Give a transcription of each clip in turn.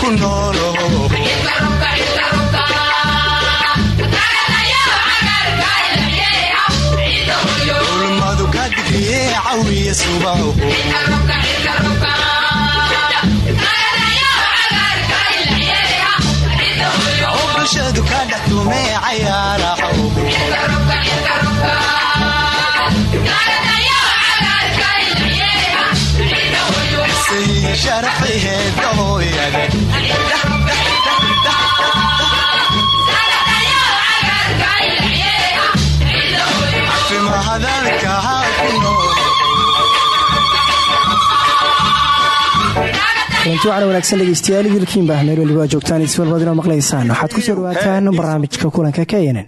ku noolo ulmadu ka digiye cawiya subaho bulshadu ka dhexdume cayaaraho sharafayheeda hooyada kulanti waxaana wanaagsan dhegeystayaal idilkiin baa meel waliba joogtaan isbalbadinoo maqlaysaan. Waxaad ku soo dhawaataan barnaamijka kulanka keynan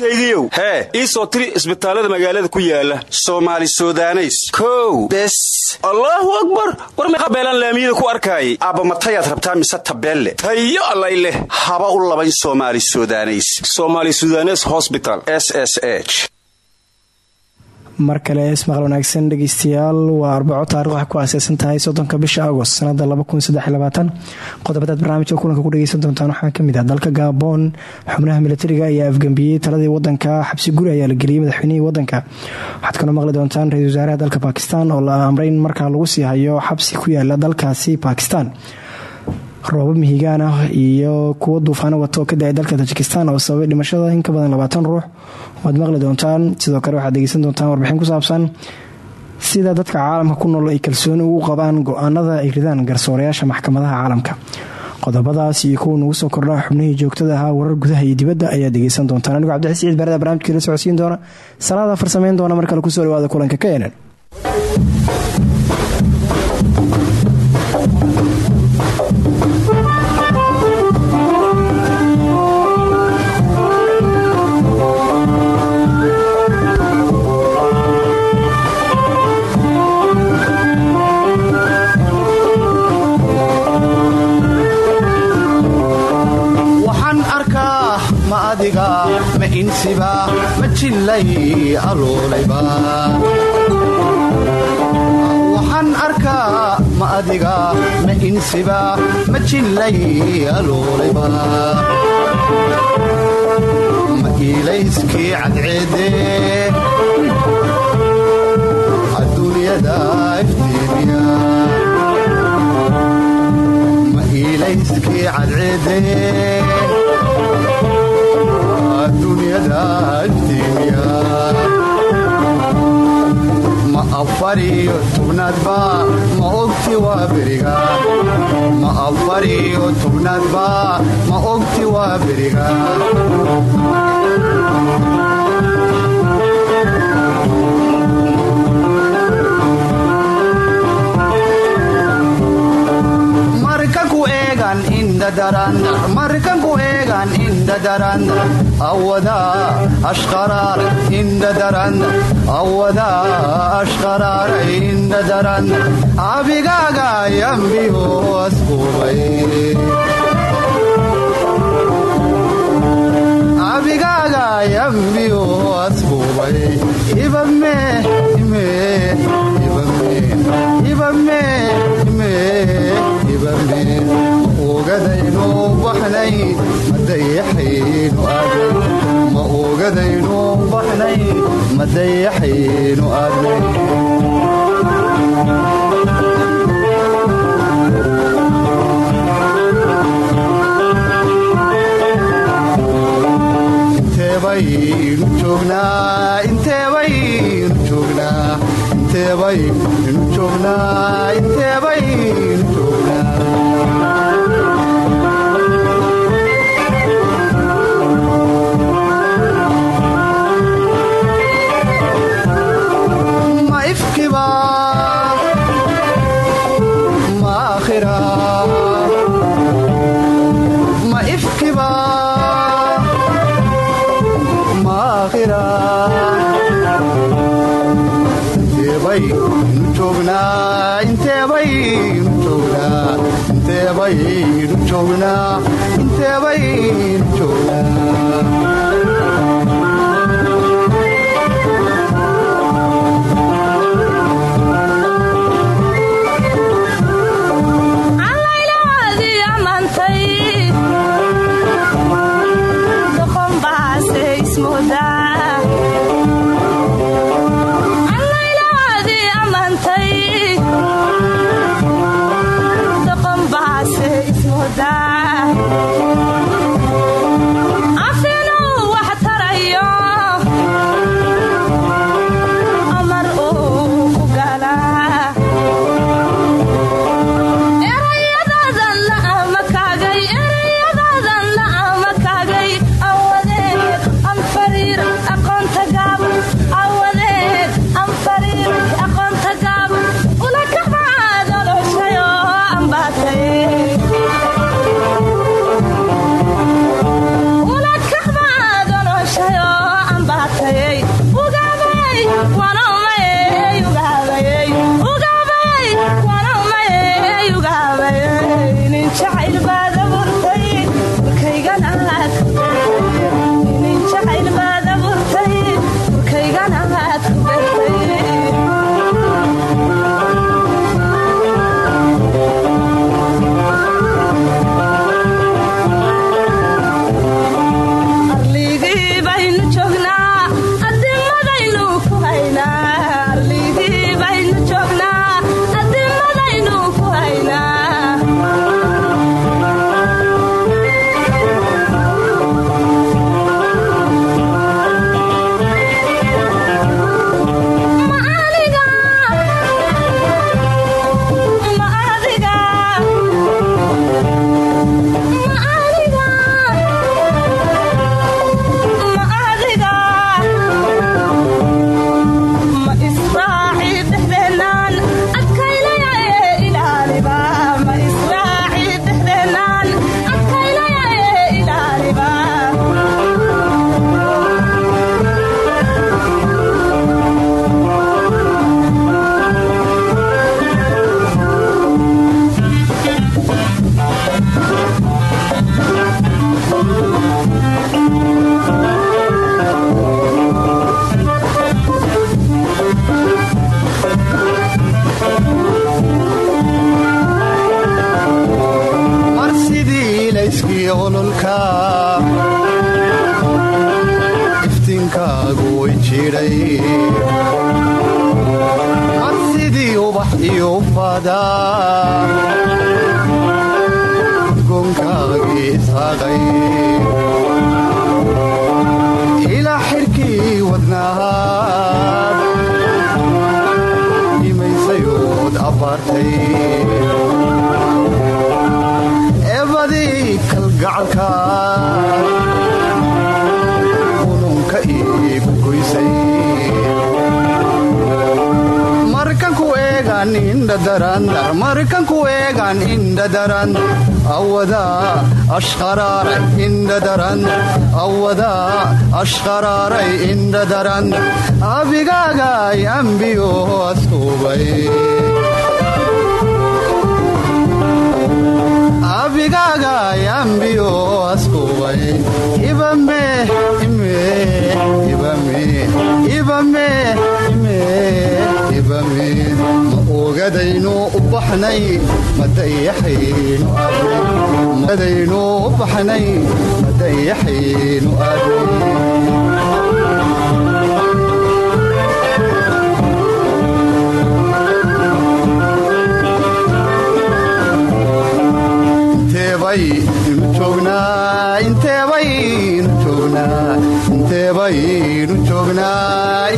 kaygiiow hee ii soo tiri isbitaallada magaalada ku yaalla soomaali sudaneys. Kow. Bes. Allaahu akbar. War meeqa beelaan laamiyada ku arkaayay aabbamatayaad rabtaa mise tabeelle? Tayo allay leh. Haba u labayn somaali sudaneys. Somaali sudanes hosbital s s h mar kale ismaqal wanaagsan dhegeystayaal waa arbaco taarikh waxay ku aaseysan tahay soddonka bisha agost sanada qodobadaad barnaamijka kulanka ku dhegeysan doontaan waxaa ka mid ah dalka gaaboon xubnaha milatariga ayaa afgambiyey taladii wadanka xabsi guri ayaa la geliyey madaxweynihii wadanka waxaad kaloo maqli doontaan ra'isul wasaaraha dalka bakistan oo la amray in markaa lagu sii hayo xabsi ku yaalla dalkaasi bakistan roobab mihigaan ah iyo kuwo duufaano wata oo ka da dalka tajikistan oo sababay dhimashada in ka badan labaatan ruux. Waad maqli doontaan sidoo kale waxaad dhegeysan doontaan warbixin ku saabsan sida dadka caalamka ku nool ay kalsooni ugu qabaan go'aanada ay ridaan garsoorayaasha maxkamadaha caalamka. Qodobadaas iyo kuwa nagu soo kordha xubnihii joogtada ahaa warar gudaha iyo dibadda ayaa dhegeysan doontaan. Anigoo cabdixis ciid barada barnamijka la socodsiin doona. Salaada farsameyn doona mar kale ku soo dhawaada kulanka ka enan insiba ma jillay aluulayba waxaan arkaa ma adiga ma insiba ma jillay aluulayba ma iilayskii cadceede adduunyada iftiimiya ma iilayskii cadceede ma afariyo tubnaadba ma ogti waa beriga ma afariyo tubnaadba ma ogti waa beriga markan ku eegan indhadaran awada ashqaraar indhadaran awada ashqaraar indhadaran abigaaga yambiyo asqubay abigaaga yambiyo asqubay ibame ime ibame ibame ime ibame ogadaynu baxnay madayaxaynu aadnay ma ogadaynu baxnay madayaxaynu aadnay eegan indhadarandar markanku eegan indhadaran awada ashqaraaray indhadaran awada ashqaraaray indhadaran abigaagay ambiyo astuubay abigaagay ambiyo astuubay ibame ibame ibame ime ibame ma ogadaynu u baxnay madayaxaynu aaday inteebaynu joognaa inteebaynu joognaa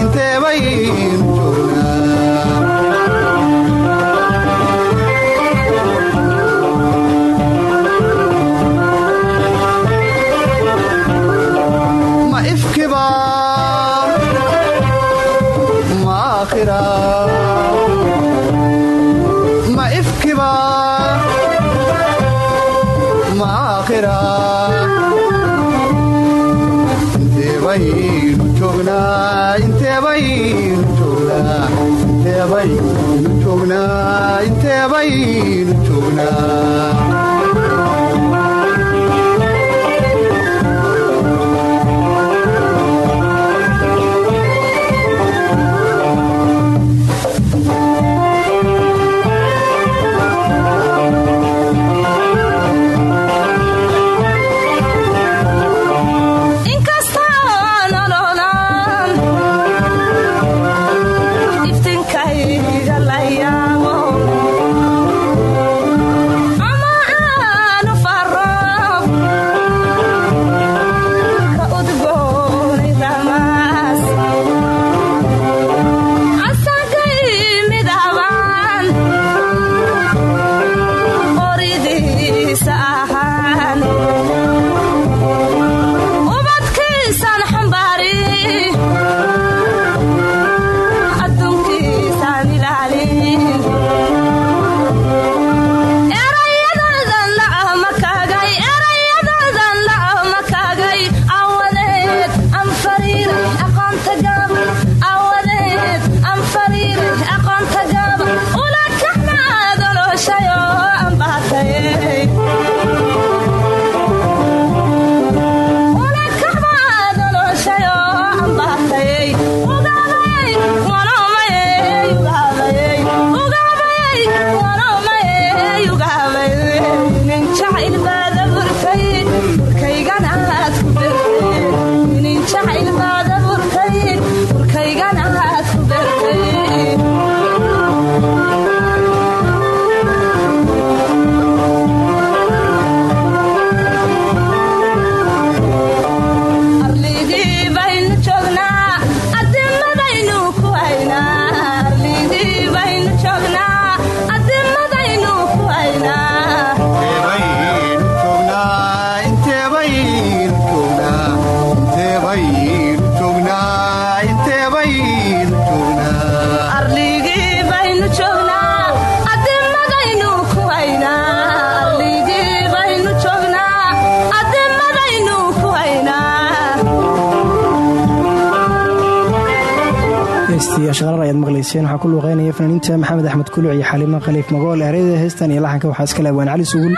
fanaaniinta maxamed axmed kuluc iyo xaliimo khaliif magool. Ereyada heestan iyo laxanka waxaa iska leewaan cali sugul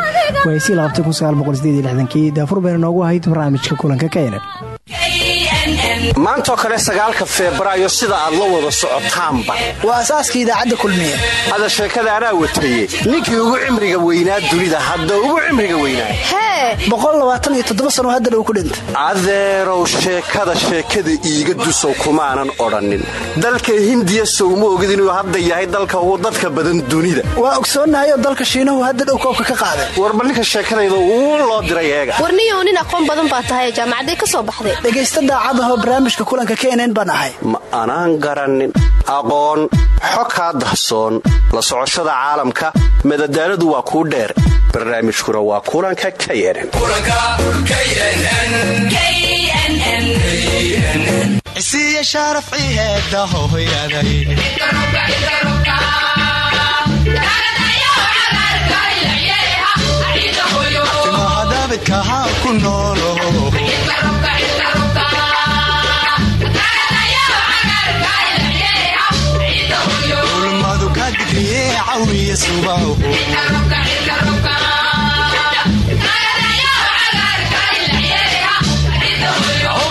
waaysi laabtay kii. Daafur bayna noogu ahayd barnaamijka kulanka kaynan maantaoo kale sagaalka febraayo sida aad la wada socotaanba. Waa asaaska idaacadda kulmiye. Hada sheekada anaa wataye ninkii ugu cimriga weynaa dunida hadda ugu cimriga weynaa. Hee sano haddana uu ku dhinta adeerow sheekada sheekada iiga dusow kumaanan odhannin. Dalka hindiya sowma ogid inuu hadda yahay dalka ugu dadka badan dunida. Waa ogsoonnahay oo dalka shiinahu hadda dhow koobka ka qaaday. Warba ninka sheekadayda uu loo diray eega. Warniyow nin aqoon badan baa tahay jaamacaday ka soo baxday dhegaysta daacadahoo barnaamijka kulanka knn baan ahay. Ma anaan garannin aqoon xo kaa dahsoon. La socoshada caalamka madadaaladu waa kuu dheer. Barnaamijkuna waa kulanka knn isiya shaaraf ciheeda hooyaday timahadabidkahaa ku noolo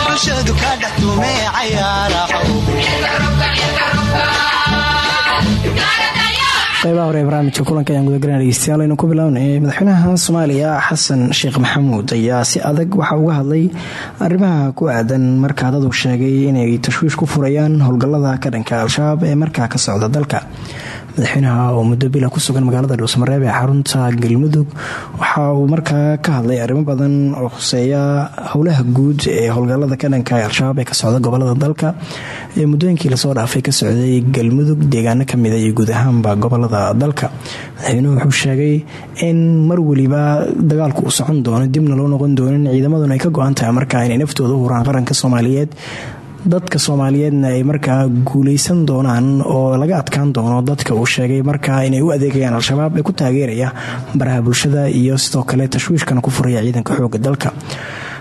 bulshadu qaybaha hore ee barnaamijka kulanka ayaan gudagalana dhegeystayaal aynu ku bilaabnay madaxweynaha soomaaliya xasan sheekh maxamuud ayaa si adag waxa uga hadlay arrimaha ku aadan markaa dad uu sheegay inay tashwiish ku furayaan howlgallada ka dhanka al-shabaab ee markaa ka socda dalka madaxweynaha oo muddo bila ku sugan magaalada dhuusamareeb ee xarunta galmudug. Waxa uu markaa ka hadlay arrimo badan oo khuseeya howlaha guud ee howlgallada ka dhanka al-shabaab ee ka socda gobollada dalka. Ee muddooyinkii la soo dhaafay ka socday galmudug deegaano kamida iyo guud ahaanba gobollada dalka. Madaxweynuhu wuxuu sheegay in mar weliba dagaalku uu socon doono dibna loo noqon doonin ciidamaduna ay ka go-an tahay markaa inay naftooda u huraan qaranka soomaaliyeed dadka soomaaliyeedna ay markaa guuleysan doonaan oo laga adkaan doono dadka uu sheegay markaa inay u adeegayaan al-shabaab ee ku taageeraya baraha bulshada iyo sidoo kale tashwiishkana ku furaya ciidanka xooga dalka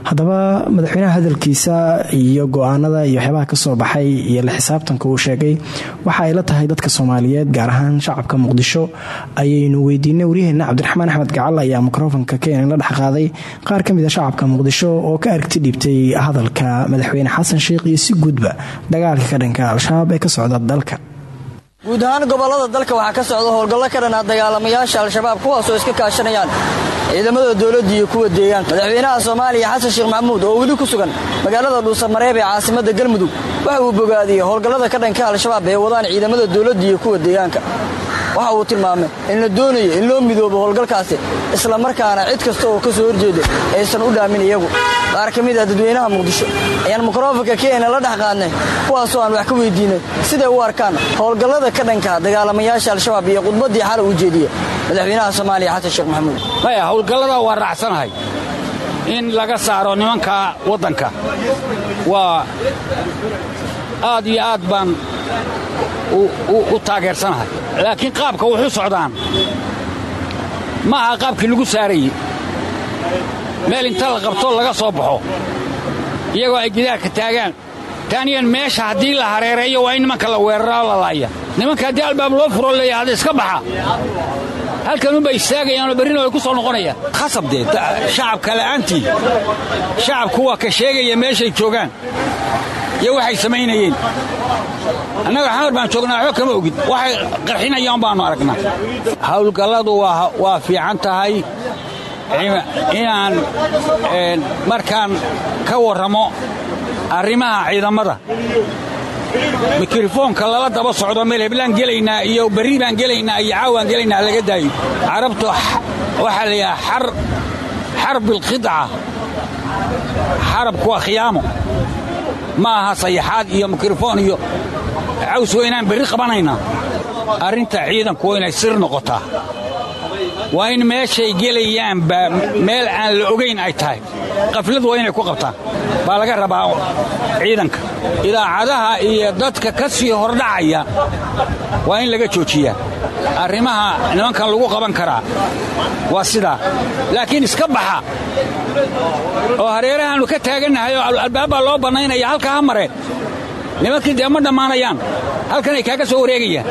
haddaba madaxweynaha hadalkiisa iyo go'aanada iyo waxyaabaha ka soo baxay iyo la xisaabtanka uu sheegay waxa ay la tahay dadka soomaaliyeed gaar ahaan shacabka muqdisho ayaynu weydiinay waryaheena cabdiraxmaan axmed gacal ayaa mikrofonka keenan la dhex qaaday. Qaar ka mid a shacabka muqdisho oo ka aragti dhiibtay hadalka madaxweyne xasan sheikh iyo si guudba dagaalka ka dhanka al-shabaab ee ka socda dalka guud ahaan gobollada dalka waxaa ka socda howlgallo ka dhanaa dagaalamayaasha al-shabaab kuwaasoo iska kaashanayaan ciidamada dowladda iyo kuwa deegaanka. Madaxweynaha soomaaliya xasan sheekh maxamuud oo weli ku sugan magaalada dhuusamareeb ee caasimadda galmudug waxa uu bogaadiyey howlgallada ka dhanka al-shabaab ee wadaan ciidamada dowladda iyo kuwa deegaanka waxa uu tilmaamay in la doonayo in loo midoobo howlgalkaasi isla markaana cid kasta oo ka soo horjeeda aysan u dhaamin iyagu. Qaar ka mid ah dadweynaha muqdisho ayaan mikrofonka kenya la dhex qaadnay kuwaasoo aan wax ka weydiinay. Siday u arkaan howlgallada ka dhanka dagaalamayaasha al-shabaab iyo khudbaddii xalay uu jeediye madaxweynaha soomaaliya xasan sheekh maxamuud. Maya howlgallada waa raacsanahay. In laga saaro nimanka waddanka waa aad iyo aad baan u taageersanahay. Laakiin qaabka wuxu socdaan. Ma aha qaabkii lagu saarayey meel inta la qabto laga soo baxo. Iyagoo ay gidaarka taagaan. Taaniyan meesha haddii la hareereeyo waa in nimanka la weeraraa la laaya. Nimanka haddii albaab loo furo leeya hadda iska baxa halkanunbay istaagayaanoo berrina way ku soo noqonayaan. Khasabdee shacabka la'aantii shacabku waa ka sheegaya meeshay joogaan. Iyo waxay samaynayeen. Annaga xamar baan joognaa waxba kama ogid. Waxay qarxinayaan baannu aragnaa. Howlgalladu waa fiican tahay inaan markaan ka warramo arrimaha ciidamada mikrofoonka lala daba socdo meel heblaan gelaynaa iyo berri baan gelaynaa iyo caawaan gelaynaa laga daayo. Carabtu waxaa la yidhaha xarbilkhidca xarabku waa khiyaamo. Ma aha sayaxaad iyo mikrofoon iyo caws waa inaan berri qabanaynaa. Arrinta ciidanku waa inay sir noqotaa. Waa in meeshay gelayaanba meel aan la ogayn ay tahay. Qafladu waa inay ku qabtaan. Baa laga rabaa ciidanka idaacadaha iyo dadka ka sii hordhacaya waa in laga joojiyaa. Arrimaha nimankan lagu qaban karaa waa sidaa laakiin iska baxa oo hareerahaannu ka taagannahay oo albaabbaa loo bannaynaya halkaa ha mareen nimankii dee ma dhammaanayaan? Halkanay kaaga soo wareegayaan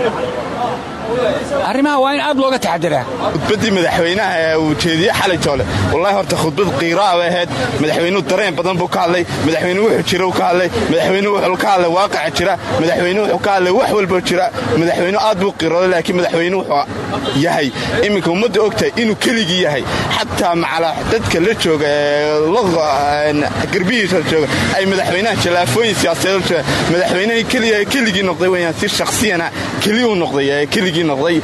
arrimaha waa in aad looga taxadiraa khudbaddii madaxweynaha ee uu jeediye xalay joole. Wallahi horta khudbad qiiraa bay ahayd. Madaxweynuhu dareen badan buu ka hadlay. Madaxweynuhu wuxuu jira ka hadlay. Madaxweynuhu wuxuu ka hadlay waaqaca jira. Madaxweynuhu wuxuu ka hadlay wax walboo jira. Madaxweynuhu aad buu qiirooday laakiin madaxweynuhu wuxuu yahay iminka ummadda ogtahay inuu keligii yahay. Xataa macala dadka la jooga garbihiisa la jooga ay madaxweynaha jalaafooyin siyaasadeed jooga. Madaxweynaha keliya keligii noqday weyaan si shakhsiyana keliyuu noqday ee keligii noqday.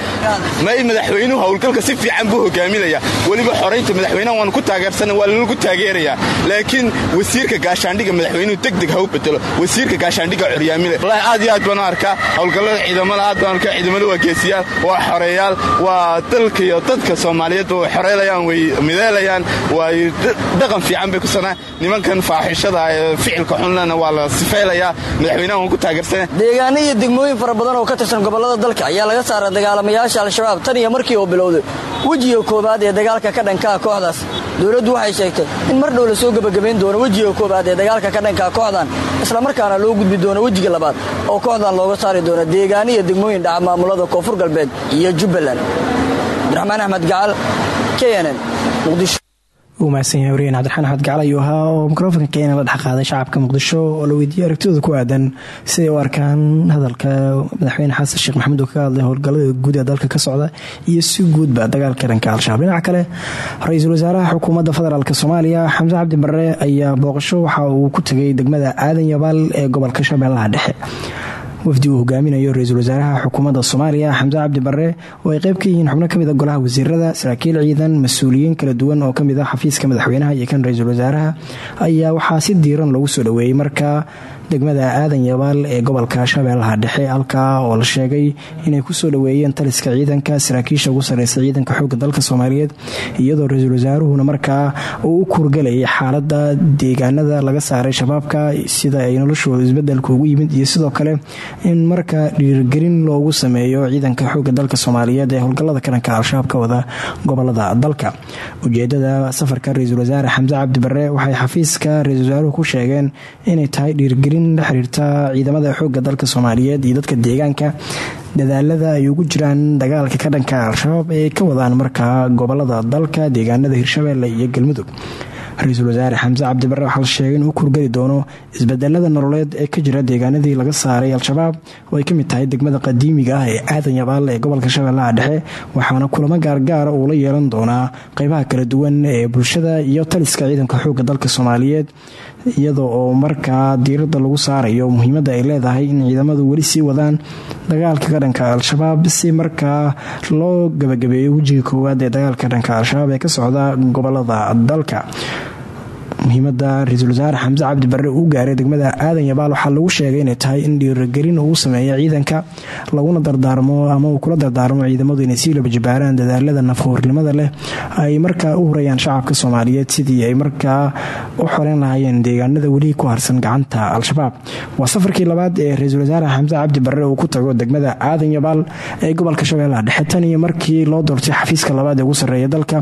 May madaxweynuhu howlgalka si fiican buu hogaaminayaa weliba xoraynta madaxweynaha waanu ku taageersana waa lagu taageerayaa. Laakiin wasiirka gaashaandhiga madaxweynuhu degdeg ha u bedelo wasiirka gaashaandhiga curyaamile wallaahi aad iyo aad baan u arkaa. Howlgallada ciidamada aad baan arkaa. Ciidamada waa geesiyaal waa xoreeyaal waa dalka iyo dadka soomaaliyeedba way xoreelayaan way mideelayaan way dhaqan fiican bay ku sanaa nimankan faaxishada ficilka xunlana waa la sifaylayaa madaxweynaha waan ku taageersana deegaano degmooyin fara badan oo ka tirsan gobollada dalka ayaa laga saaray dagaalamayaasha al-shabaab tan iyo markii uu bilowday wejiga koowaad ee dagaalka ka dhankaa kooxdaas. Dowladdu waxay sheegtay in mar dhow la soo gebagabayn doono wejiga koowaad ee dagaalka ka dhankaa kooxdan islamarkaana loo gudbi doono wejiga labaad oo kooxdan looga saari doono deegaano iyo degmooyin dhaca maamulada koonfur galbeed iyo jubbaland. Abdiraxmaan axmed gacal knn muqdisho uu mahadsan yahay wariyeen cabdiraxmaan axmed gacal ayuu ahaa oo mikrofonka kenya la dhex qaaday shacabka muqdisho oo la weydiiyey aragtidooda ku aadan. Siday u arkaan hadalka madaxweyne xasan sheekh maxamuud oo kaga hadlay howlgallada guud ee dalka ka socda iyo si guudba dagaalka dhanka al-shabaab. Dhinaca kale ra'iisul wasaaraha xukuumadda federaalk soomaaliya xamse cabdi barre ayaa booqasho waxa uu ku tegay degmada aadan yabaal ee gobolka shabeellaha dhexe wafdi uu hogaaminayo ra'iisul wasaaraha xukuumadda soomaaliya xamse cabdi barre oo ay qayb ka yihiin xubno ka mid a golaha wasiirada saraakiil ciidan mas'uuliyiin kala duwan oo ka mid ah xafiiska madaxweynaha iyo kan ra'iisul wasaaraha ayaa waxaa si diiran loogu soo dhoweeyey markaa degmada aadan yabaal ee gobolka shabeellaha dhexe halkaa oo la sheegay inay ku soo dhoweeyeen taliska ciidanka saraakiisha ugu sareysa ciidanka xooga dalka soomaaliyeed iyadoo ra'iisul markaa uu u kurgalayay xaalada deegaanada laga saaray shabaabka sida ay noloshooda isbeddelka ugu yimid iyo sidoo kale in markaa dhiirigelin loogu sameeyo ciidanka xooga dalka soomaaliyeed ee howlgallada karanka al-shabaab ka wada gobollada dalka. Ujeedada safarka ra'iisul wasaare xamse cabdi barre waxay xafiiska ra'isul wasaaruhu ku sheegeen inay tahay dhiirigelin la xiriirta ciidamada xooga dalka soomaaliyeed iyo dadka deegaanka. Dadaalada ay ugu jiraan dagaalka ka dhanka al-shabaab ee ka wadaan markaa gobollada dalka deegaanada hirshabeelle iyo galmudug. Ra'iisul wasaare xamse cabdi barre waxaa la sheegay inuu kurgeli doono isbedelada nololeed ee ka jira deegaanadii laga saaray al-shabaab. Oo ay ka mid tahay degmada qadiimiga ah ee aadan yabaal ee gobolka shabeellaha dhexe waxaana kulamo gaargaara uu la yeelan doonaa qeybaha kala duwan ee bulshada iyo taliska ciidanka xooga dalka soomaaliyeed iyadoo oo markaa diiradda lagu saarayo muhiimadda ay leedahay in ciidamadu weli sii wadaan dagaalka ka dhanka al-shabaab si markaa loo gabagabeeyo wejiga koowaad ee dagaalka dhanka al-shabaab ee ka socda gobollada dalka muhiimada ra'iisul wasaare xamse cabdi barre uu gaaray degmada aadan yabaal. Waxaa lagu sheegay inay tahay in dhiirigelin uu sameeya ciidanka laguna dardaarmo ama uu kula dardaarmo ciidamadu inay sii labajibaaraan dadaalada nafhoornimada leh. Ay markaa u hurayaan shacabka soomaaliyeed sidii ay markaa u xoreyn lahaayeen deegaanada weli ku harsan gacanta al-shabaab. Waa safarkii labaad ee ra'iisul wasaare xamse cabdi barre uu ku tago degmada aadan yabaal ee gobolka shabeellaha dhexe tan iyo markii loo doortay xafiiska labaad ee ugu sarreeya dalka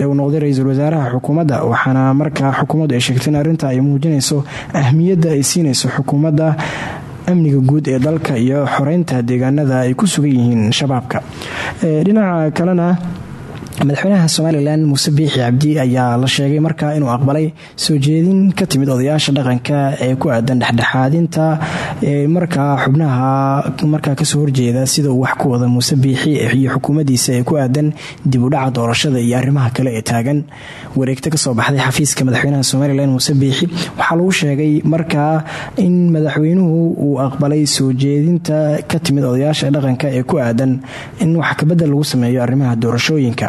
ee uu noqday ra'iisul wasaaraha xukuumadda waxaana markaa xukuumaddu ay sheegtay in arrinta ay muujinayso ahmiyadda ay siinayso xukuumadda amniga guud ee dalka iyo xoreynta deegaanada ay ku sugan yihiin shabaabka. Dhinaca kalena madaxweynaha somalilan muuse biixi cabdi ayaa la sheegay markaa inuu aqbalay soo jeedin ka timid odayaasha dhaqanka ee ku aadan dhexdhexaadinta markaa xubnaha markaa ka soo horjeeda sida uu wax ku wada muuse biixi iyo xukuumaddiisa ee ku aadan dib u dhaca doorashada iyo arrimaha kale ee taagan. Wareegto ka soo baxday xafiiska madaxweynaha somalilan muuse biixi waxaa lagu sheegay markaa in madaxweynuhu uu aqbalay soo jeedinta ka timid odayaasha dhaqanka ee ku aadan in wax kabedel lagu sameeyo arrimaha doorashooyinka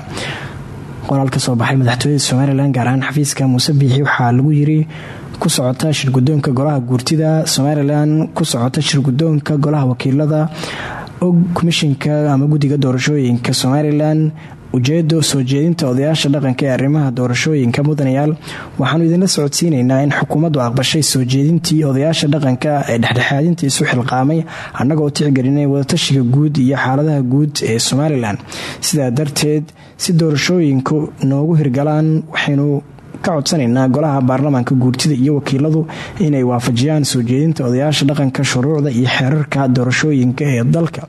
qoraal ka soo baxay madaxtooyada somalilan gaar ahaan xafiiska muuse biixi waxaa lagu yiri ku socota shirgudoonka golaha guurtida. Somalilan ku socota shirgudoonka golaha wakiilada. Og komishinka ama guddiga doorashooyinka somalilan ujeedo soo jeedinta odayaasha dhaqanka ee arrimaha doorashooyinka mudanayaal waxaanu idinla socodsiinaynaa in xukuumaddu aqbashay soo jeedintii odayaasha dhaqanka ee dhexdhexaadinta isu xilqaamay annagoo tixgelinay wadatashiga guud iyo xaaladaha guud ee somalilan sidaa darteed si doorashooyinku noogu hirgalaan waxaynu ka codsanaynaa golaha baarlamaanka guurtida iyo wakiiladu inay waafajiyaan soo jeedinta odayaasha dhaqanka shuruucda iyo xeerarka doorashooyinka ee dalka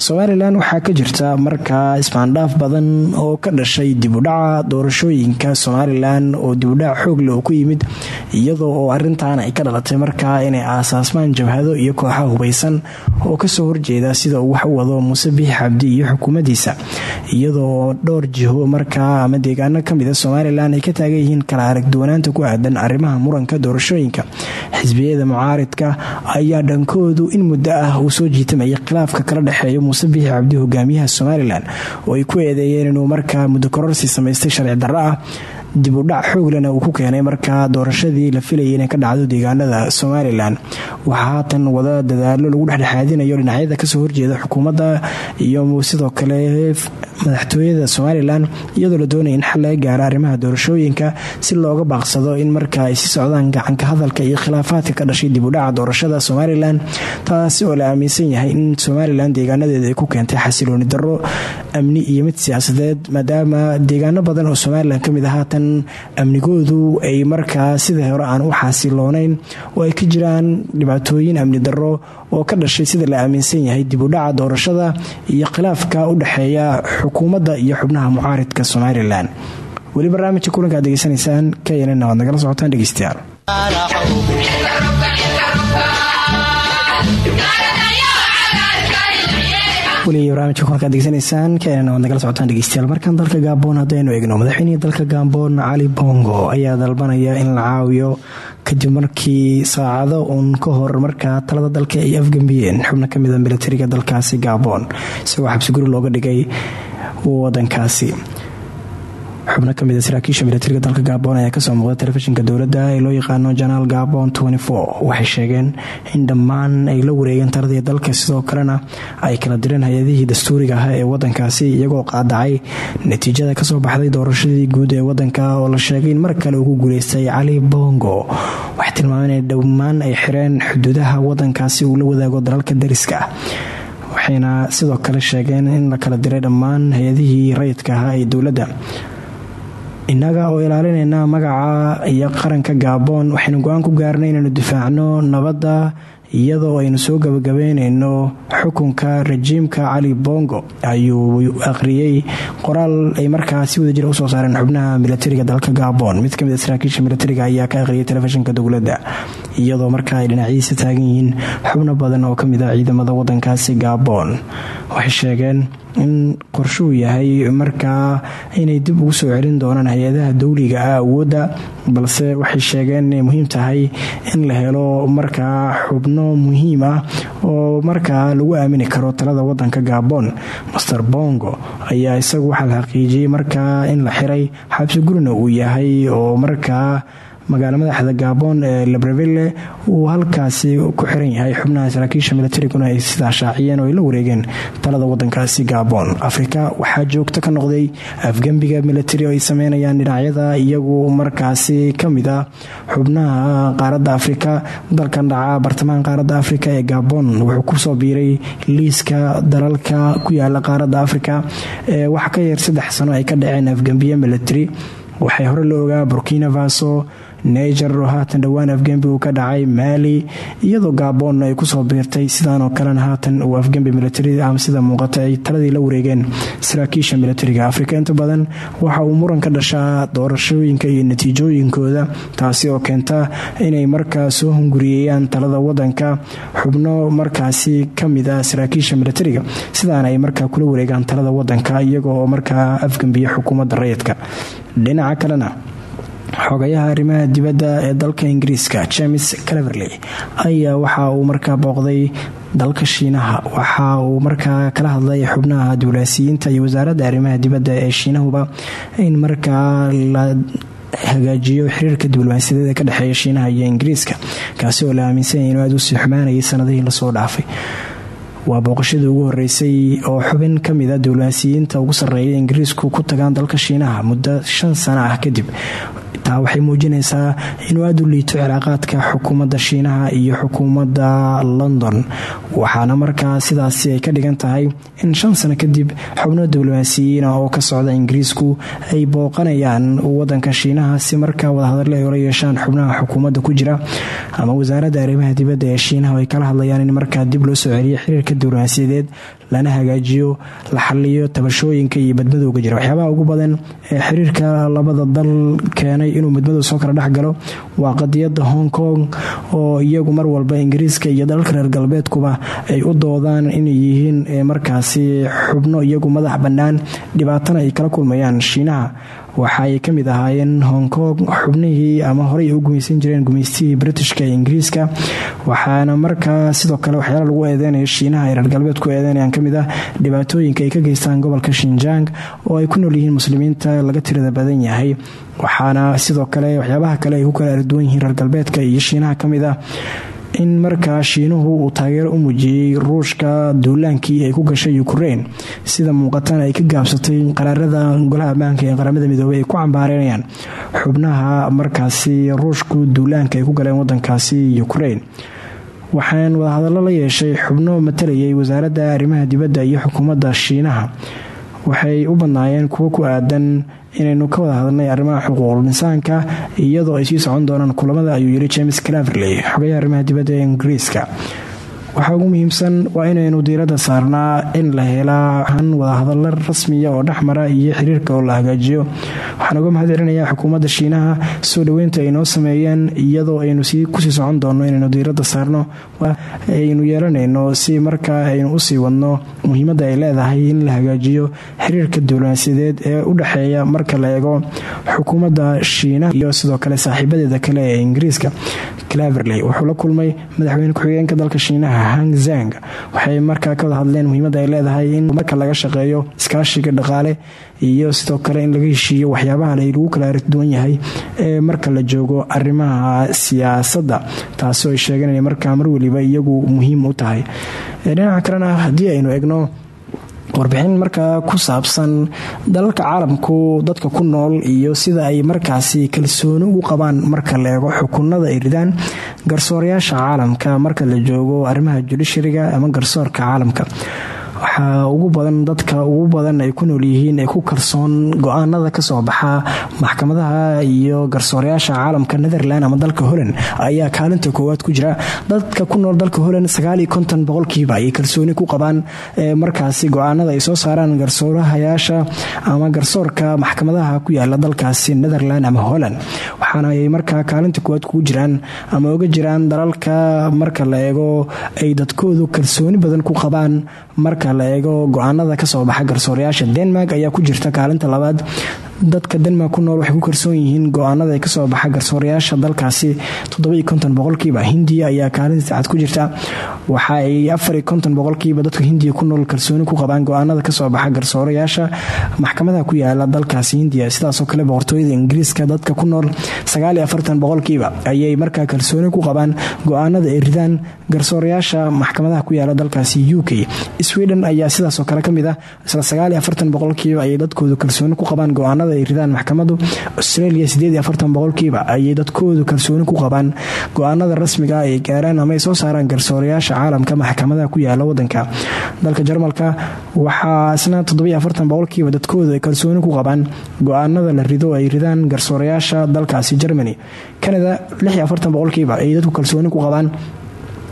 somalilan waxaa ka jirta markaa isbaandhaaf badan oo ka dhashay dibudhaca doorashooyinka somalilan oo dibudhac xoogle oo ku yimid iyadoo oo arintan ay ka dhalatay markaa inay aasaasmaan jabhado iyo kooxa hubeysan oo ka soo horjeeda sida uu wax wado muuse biix cabdi iyo xukuumadiisa iyadoo dhowr jiho markaa ama deegaano kamida somalilan ay ka taagan yihiin kala aragduwanaanta ku aadan arrimaha muranka doorashooyinka. Xisbiyada mucaaridka ayaa dhankoodu in muddo ah uu soo jiitamayay khilaafka kala dhexeeya muuse biixi cabdi hogaamiyaha somalilan oo ay ku eedeeyeen inuu markaa muddo kororsi samaystay sharci darro ah dib u dhac xooglena uu ku keenay markaa doorashadii la filayay inay ka dhacdo deegaanada somalilan. Waxaa haatan wada dadaalo lagu dhexdhexaadinayo dhinacyada ka soo horjeeda xukuumadda iyo sidoo kale madaxtooyada somalilan iyadoo la doonaya in xal laga gaaro arrimaha doorashooyinka si looga baaqsado in marka ay si socdaan gacanka hadalka iyo khilaafaadka ka dhashay dib u dhaca doorashada somalilan taasi oo la aaminsan yahay in somalilan deegaanadeeda ay ku keentay xasilooni darro amni iyo mid siyaasadeed maadaama deegaano badan oo somalilan ka mid ah haatan amnigoodu ay markaa sida hore aan u xasiloonayn oo ay ka jiraan dhibaatooyin amni darro oo ka dhashay sida la aaminsan yahay dib u dhaca doorashada iyo khilaafka u dhexeeya xukuumadda iyo xubnaha mucaaridka somalilan. Weli barnaamijka kulanka ad degeysanaysaan knn waad nagala socotaan dhegeystayaal weli barnaamijka kulanka ad degeysanaysaan knn waad nagala socotaan dhegeystayaal markan dalka gaaboon haddaynu eegno madaxweynihii dalka gaaboon cali bongo ayaa dalbanaya in la caawiyo kadib markii saacado uun ka hor markaa talada dalka ay afgambiyeen xubno kamida militariga dalkaasi gaaboon isagoo xabsiguri looga dhigay wadankaasi. Xubno ka mid a saraakiisha militariga dalka gabon ayaa ka soo muuqda telefishinka dowladda ee loo yaqaano janaal gabon waxay sheegeen in dhammaan ay la wareegeen taladii dalka sidoo kalena ay kala direen hay'adihii dastuuriga ah ee wadankaasi iyagoo qaadacay. Natiijada ka soo baxday doorashadii guud ee wadanka oo la sheegay in mar kale uu ku guuleystay cali bongo. Waxay tilmaameen in dhammaan ay xireen xuduudaha wadankaasi uu la wadaago dalalka dariska ah waxayna sidoo kale sheegeen in la kala diray dhammaan hay'adihii rayidka ahaa ee dowladda. Innaga oo ilaalinayna magaca iyo qaranka gaaboon waxaynu go'aan ku gaarnay inaynu difaacno nabadda iyadoo aynu soo gabagabeyneyno xukunka rajiimka cali bongo ayuu aqriyey qoraal ay markaa si wadajir u soo saareen xubnaha milatariga dalka gabon. Mid ka mid a saraakiisha milatariga ayaa ka aqriyay telefishinka dowladda iyadoo markaa ay dhinaciisa taagan yihiin xubno badan oo ka mid ah ciidamada wadankaasi gabon. Waxay sheegeen in qorshuu yahay markaa inay dib ugu soo celin doonaan hay'adaha dowliga ah awoodda balse waxay sheegeen inay muhiim tahay in la helo markaa xubno muhiim ah oo markaa lagu aamini karo talada wadanka gabon. Master bongo ayaa isagu waxaa la xaqiijiyey markaa in la xiray xabsi gurina uu yahay oo markaa magaalo madaxda gabon ee labreville uu halkaasi ku xiran yahay xubnaha saraakiisha militariguna ay sidaa shaaciyeen oo ay la wareegeen talada wadankaasi gabon. Afrika waxaa joogto ka noqday afgembiga militari oo ay sameynayaan dhinacyada iyagu markaasi ka mid ah xubnaha qaaradda afrika dalkan dhaca bartamaha qaaradda afrika ee gabon. Wuxuu ku soo biiray liiska dalalka ku yaalla qaaradda afrika. Ee wax ka yar saddex sano ay ka dhaceen afgembiye military. Waxay hore la ogaa burkina faso neger oo haatan dhowaan afgembi uu ka dhacay maali iyadoo gabon ay ku soo biirtay sidaanoo kalena haatan uu afgembi militari ama sida muuqata ay taladii la wareegeen saraakiisha militariga afrika. Inta badan waxa uu muran ka dhashaa doorashooyinka iyo natiijooyinkooda taasi oo keenta inay markaa soo hunguriyeeyaan talada wadanka xubno markaasi ka mid ah saraakiisha militariga sidaana ay markaa kula wareegaan talada wadanka iyagoo markaa afgembiya xukuumadda rayidka. Dhinaca kalena xogayaha arrimaha dibadda ee dalka ingiriiska james cleverley ayaa waxa uu markaa booqday dalka shiinaha. Waxa uu markaa kala hadlay xubnaha dibulaasiyiinta iyo wasaaradda arrimaha dibadda ee shiinahuba in markaa la hagaajiyo xiriirka diblomaasiyadeed ee ka dhexeeya shiinaha iyo ingiriiska kaasi oo la aaminsanya inuu aada u sii xumaanayay sanadihii la soo dhaafay. Waa booqashadii ugu horeysay oo xubin ka mid a diblomaasiyiinta ugu sarreeya ingiriisku ku tagaan dalka shiinaha muddo shan sano ah kadib taa waxay muujinaysaa inuu aada u liito cilaaqaadka xukuumadda shiinaha iyo xukuumadda london. Waxaana markaa sidaasi ay ka dhigan tahay in shan sano kadib xubno diblomaasiyiina oo ka socda ingiriisku ay booqanayaan wadanka shiinaha si markaa wadahadale ay ola yeeshaan xubnaha xukuumadda ku jira. Ama wasaaradda arrimaha dibadda ee shiinaha ay kala hadlayaan in markaa dib loo soo celiyo xiriirka diblomaasiyadeed lana hagaajiyo la xaliyo tabashooyinka iyo badmadowga jira. Waxyaabaha ugu badan ee xiriirka labada dal keenay inuu midmadow soo kala dhexgalo waa qadiyada hong kong oo iyagu mar walba ingiriiska iyo dalalka reer galbeedkuba ay u doodaan inay yihiin markaasi xubno iyagu madax bannaan. Dhibaatana ay kala kulmayaan shiinaha waxa ay ka mid ahaayeen hong kong xubnihii ama horey u gumaysan jireen gumaystihii britishka ee ingiriiska. Waxaana markaa sidoo kale waxyaala lagu eedeynaya shiinaha ay reer galbeedku eedeynayaan ka mid ah dhibaatooyinka ay ka geystaan gobolka shinjang oo ay ku nool yihiin muslimiinta laga tirada badan yahay. Waxaana sidoo kale waxyaabaha kale ay ku kala arduwan yihiin reer galbeedka iyo shiinaha ka mid ah in markaa shiinuhu uu taageero u muujiyey ruushka duulaankii ay ku gashay ukrein sida muuqatana ay ka gaabsatay qaraarada golaha ammaanka ee qaramada midoobey ay ku cambaareynayaan. Xubnaha markaasi ruushku duulaanka ay ku galeen wadankaasi ukrein waxaan wadahadallo la yeeshay xubno matalayay wasaaradda arrimaha dibadda iyo xukuumadda shiinaha waxay u badnaayeen kuwo ku aadan inaynu ka wada hadalnay arrimaha xuquuqul insaanka iyadoo ay sii socon doonaan kulamada ayuu yiri james claverley xogayaha arrimaha dibadda ee ingiriiska waxaa ugu muhiimsan waa inaynu diiradda saarnaa in la helaa han wadahadallo rasmiya oo dhexmara iyo xiriirka oo la hagaajiyo. Waxaan uga mahad celinayaa xukuumadda shiinaha soo ay noo sameeyeen iyadoo aynu ku sii socon doonno inaynu diiradda saarno. Aynu yeelanayno si markaa aynu u sii wadno muhiimadda ay leedahay in la hagaajiyo xiriirka diblomaasiyadeed ee u dhexeeya marka la eego xukuumadda shiinaha iyo sidoo kale saaxiibadeeda kale ee ingiriiska. Claverley wuxuu la kulmay madaxweyne ku-xigeenka dalka shiinaha hang zang waxay markaa ka hadleen muhiimadda ay leedahay in marka laga shaqeeyo iskaashiga dhaqaale iyo sidoo kale in laga heshiiyo waxyaabaha lagu kala aragduwan yahay ee marka la joogo arrimaha siyaasadda taasoo ay sheegeen inay markaa mar weliba iyagu muhiim u tahay. Dhinaca kalena haddii aynu egno warbixin markaa ku saabsan dalalka caalamku dadka ku nool iyo sida ay markaasi kalsooni u qabaan marka la eego xukunada ay ridaan garsoorayaasha caalamka marka la joogo arrimaha judishariga ama garsoorka caalamka waxaa ugu badan dadka ugu badan ay ku nool yihiin ee ku kalsoon go'aanada ka soo baxa maxkamadaha iyo garsoorayaasha caalamka netherland ama dalka holland ayaa kaalinta koowaad ku jira. Dadka ku nool dalka holland boqolkiiba ayay kalsooni ku qabaan markaasi go'aanada ay soo saaraan garsoorahayaasha ama garsoorka maxkamadaha ku yaalla dalkaasi netherland ama holland. Waxaana ay markaa kaalinta koowaad kugu jiraan ama oga jiraan dalalka marka la eego ay dadkoodu kalsooni badan ku qabaan marka la eego go'aanada ka soo baxa garsoorayaasha denmark ayaa ku jirta kaalinta labaad. Dadka denmark ku nool waxay ku kalsoon yihiin go'aanada ka soo baxa garsoorayaasha dalkaasi. Boqolkiiba hindiya ayaa kaalinta saacad ku jirta. Waxa ay boqolkiiba dadka hindiya ku nool kalsooni ku qabaan go'aanada ka soo baxa garsoorayaasha. Maxkamadaha ku yaalla dalkaasi hindiya sidaasoo kale boqortooyada ingiriiska dadka ku nool boqolkiiba ayay markaa kalsooni ku qabaan go'aanada ay ridaan garsoorayaasha. Maxkamadaha ku yaalla dalkaasi u sweden ayaa sidaasoo kale ka mid ah isla boqolkiiba ayay dadkoodu kalsooni ku qabaan go'aanada ay ridaan maxkamadu. Australia boqolkiiba ayay dadkoodu kalsooni ku qabaan. Go'aanada rasmiga ay gaaraan ama ay soo saaraan garsoorayaasha caalamka maxkamadaha ku yaalla wadanka dalka jarmalka waxaa isna boqolkiiba dadkoodu ay kalsooni ku qabaan. Go'aanada la rido ay ridaan garsoorayaasha dalkaasi germany. Canada boqolkiiba ayay dadku kalsooni ku qabaan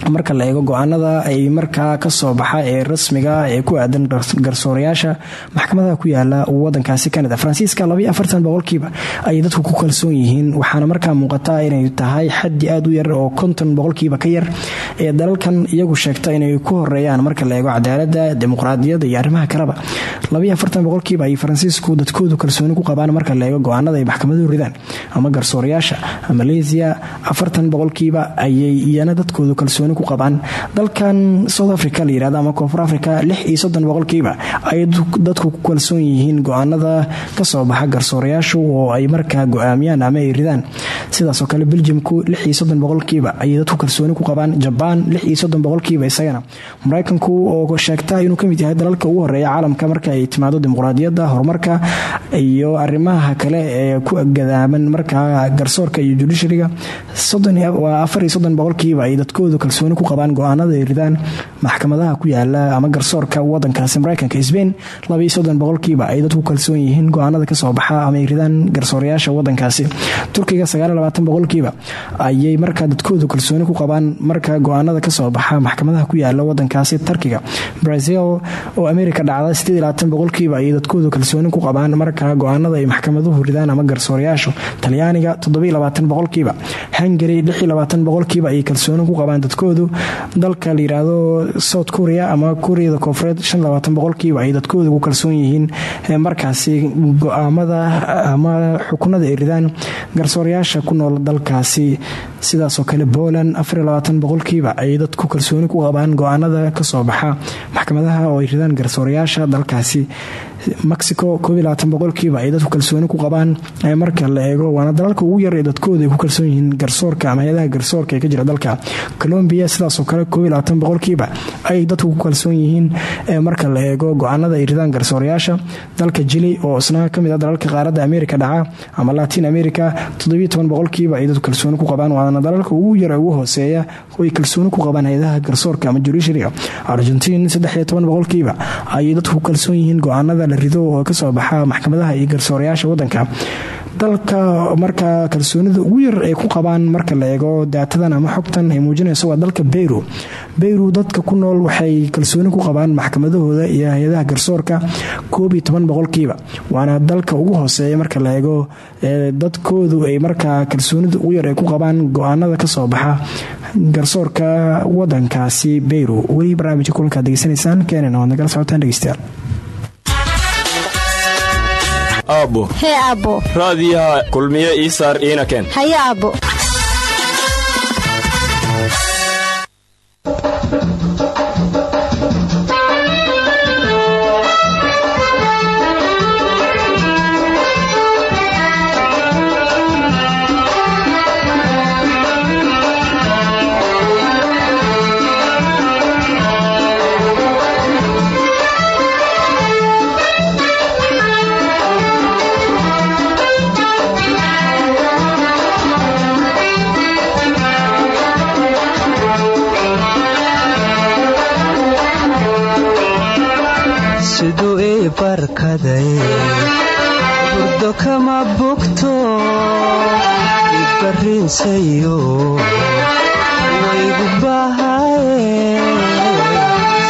marka la eego go'aanada ay markaa ka soo baxa ee rasmiga ee ku aadan garsoorayaasha maxkamadaha ku yaalla wadankaasi canada faransiiska boqolkiiba ayay dadku ku kalsoon yihiin waxaana markaa muuqata inay tahay xadi aad u yar oo konton boqolkiiba ka yar ee dalalkan iyagu sheegta inay ku horeeyaan marka la eego cadaalada dimuqraadiyadda iyo arrimaha kaleba boqolkiiba ay faransiisku dadkoodu kalsooni ku qabaan marka la eego go'aanada ay maxkamaduhu ridaan. Ama garsoorayaasha malaysia boqolkiiba ayay iyana dadkoodu kalsooni kalsooni ku qabaan. Dalkan south africa la yiraahdo ama koonfur africa lix iyo soddon boqolkiiba ay dadku ku kalsoon yihiin go'aanada ka soo baxa garsoorayaashu oo ay markaa go'aamiyaan ama ay ridaan. Sidaasoo kale beljimku lix iyo soddon boqolkiiba ayay dadku kalsooni ku qabaan. Jabaan lix boqolkiiba isagana. Mareykanku oo sheegta inuu ka mid yahay dalalka ugu horreeya caalamka marka ay timaado dimuqraadiyadda horumarka iyo arimaha kale ee ku gadaaman markaa garsoorka iyo judishariga afar iyo soddon boqolkiiba ay dadkoodu kalsooni ku qabaan go'aanada ay ridaan maxkamadaha ku yaalla ama garsoorka wadankaasi mareykanka sbain labaiyo soddon boqolkiiba ay dadku kalsoon yihiin go'aanada ka soo baxa ama ay ridaan garsoorayaasha wadankaasi turkiga sagaal labaatan boqolkiiba ayay markaa dadkoodu kalsooni ku qabaan marka go'aanada ka soo baxa maxkamadaha ku yaalla wadankaasi tarkiga brazil oo america dhacda sideed labaatan boqolkiiba ayay dadkoodu kalsooni ku qabaan marka go'aanada ay maxkamaduhu ridaan ama garsoorayaashu talyaaniga toddobiyo labaatan boqolkiiba hungary lix boqolkiiba ayay kalsooni ku qabaan dadkoodu dalka la yiraahdo south korea ama kuuriyada koonfureed boqolkiiba ay dadkoodu ku kalsoon yihiin markaasi go'aamada ama xukunada ay ridaan garsoorayaasha ku nool dalkaasi. Sidaasoo kale poland boqolkiiba ayay dadku kalsooni ku qabaan go'aanada ka soo baxa maxkamadaha oo ay ridaan garsoorayaasha dalkaasi mexico boqolkiiba ay dadku kalsooni ku qabaan marka la eego waana dalalka ugu yar ee dadkooda ku kalsoon yihiin garsoorka ama hay'adaha garsoorka ee ka jira dalka. Colombia sidaasoo kale boqolkiiba ay dadku ku kalsoon yihiin marka la eego go'aanada ay ridaan garsoorayaasha. Dalka jili oo isna ka mid a dalalka qaaradda america dhaca ama latin america boqolkiiba ay dadku kalsooni ku qabaan waana dalalka ugu yar ee ugu hooseeya oo ay kalsooni ku qabaan hay'adaha garsoorka ama judishariga argentin boqolkiiba ayay dadku ku kalsoon yihiin go'aanada la rido oo ka soo baxa maxkamadaha iyo garsoorayaasha wadanka dalka markaa kalsoonida ugu yar ay ku qabaan marka la eego daatadan ama xogtan ay muujinayso waa dalka beyru beyru dadka ku nool waxay kalsooni ku qabaan maxkamadahooda iyo hay'adaha garsoorka koob iyo toban waana dalka ugu hooseeya marka la eego dadkoodu ay markaa kalsoonida ugu yar ay ku qabaan go'aanada ka soo baxa garsoorka wadankaasi beyru weli barnaamijka kulankaad degeysanaysaan keenana waad nagala socotaan dhegeystayaal aabbo hee aabbo raadiyaha kulmiye ii saar iina keen haye aabbo ibarriinsayo waygu bahaye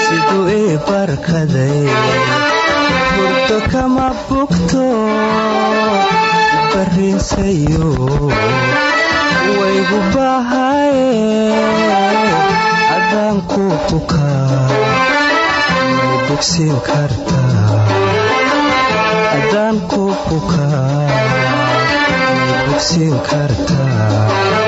siduu ii barkaday burdo kama bogto ibarriinsayo waygu bahaye adaan ku bukaa adaan ku bukaa may bogsiin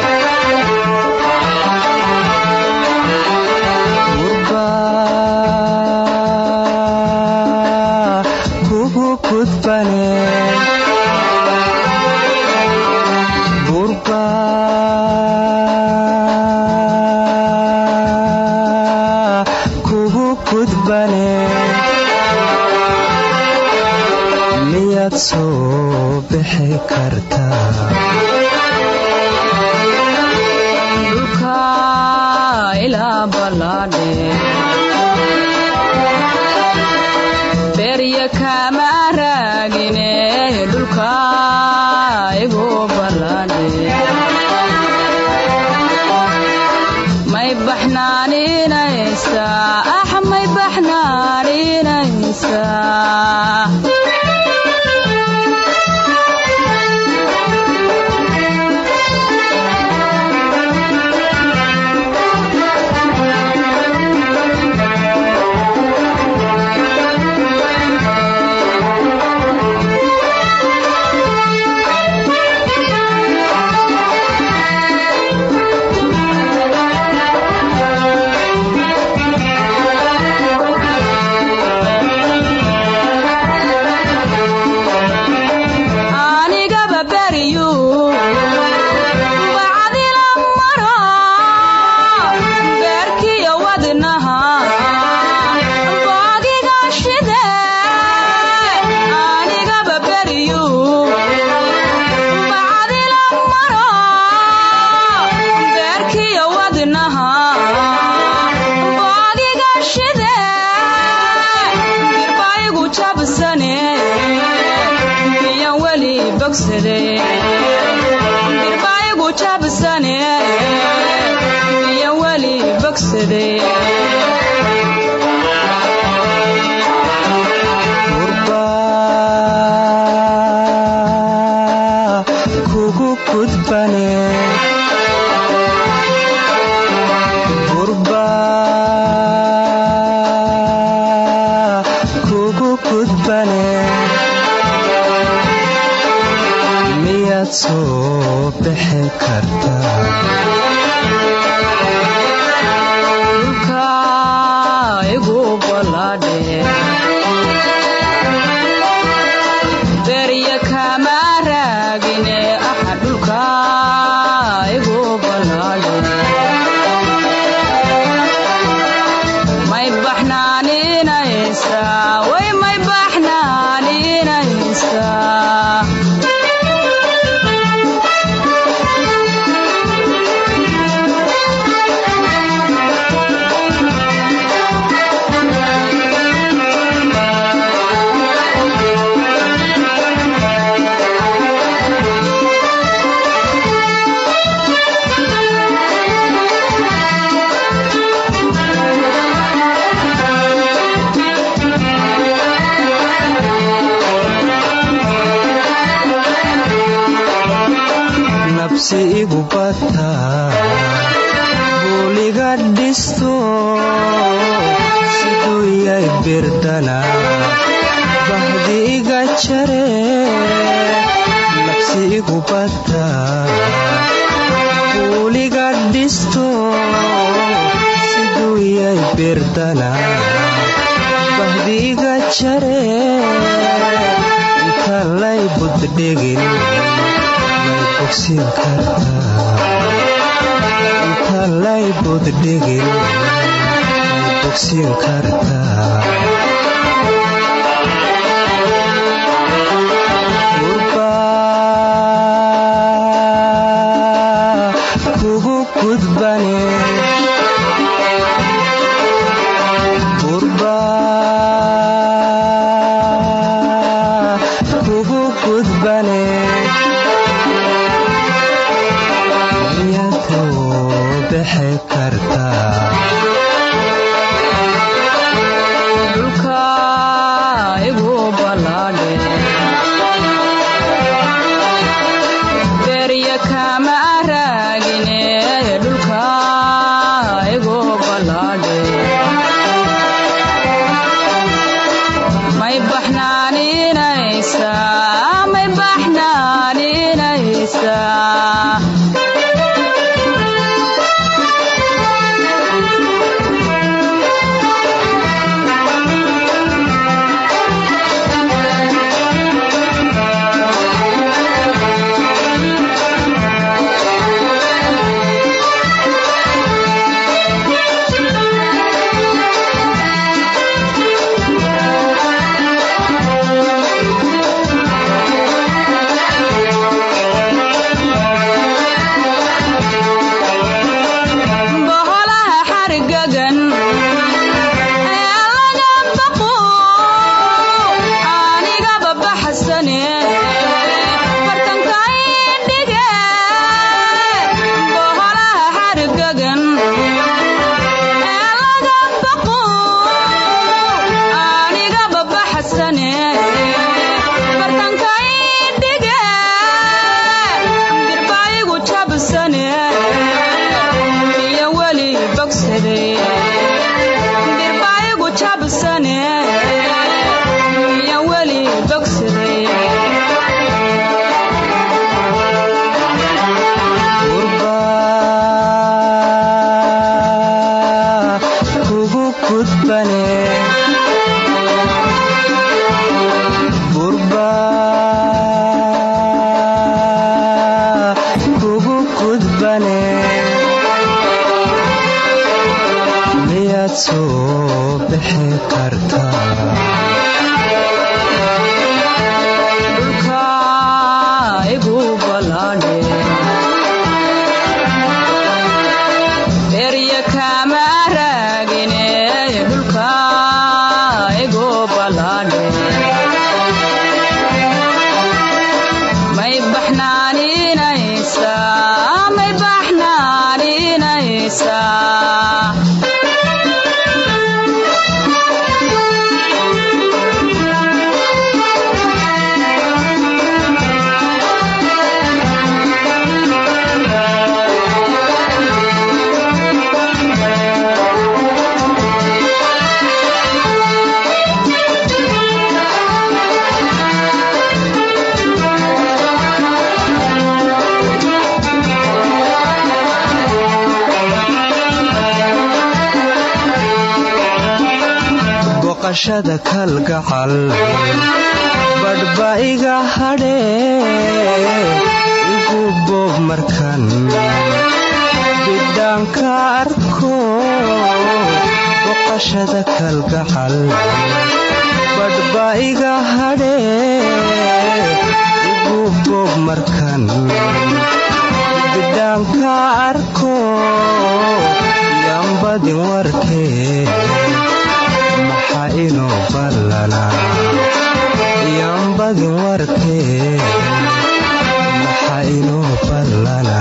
bogsiin soo bixi kartaa baqashada kalgacal badhba iga hadhee boob markan bidhaanka arko baqashada kalgacal badhba iga hadhee igu boob markan bidhaanka arko yambadin warkee inoo ballanaa yambadin warkee maxa inoo ballanaa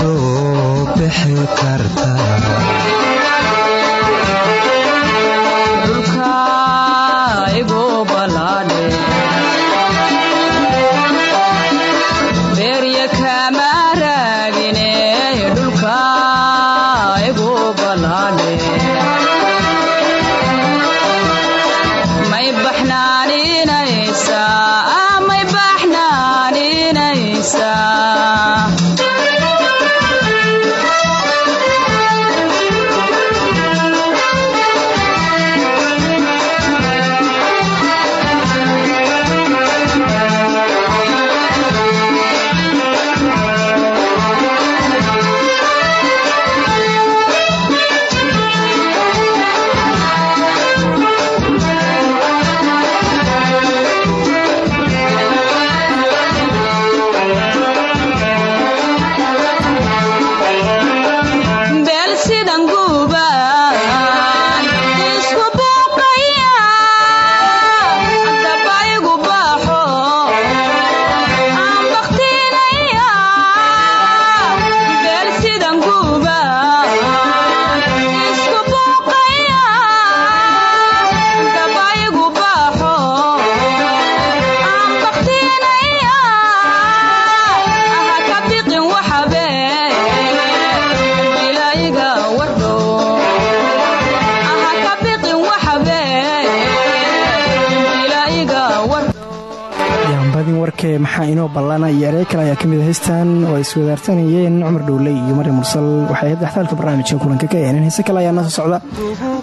soo heystan oo ay iswadaarsanayeen cumar dhowley iyo maryam mursal. Waxay dhextaalka barnaamijka kulanka ka ehneen heese kale ayaa noo soo socda.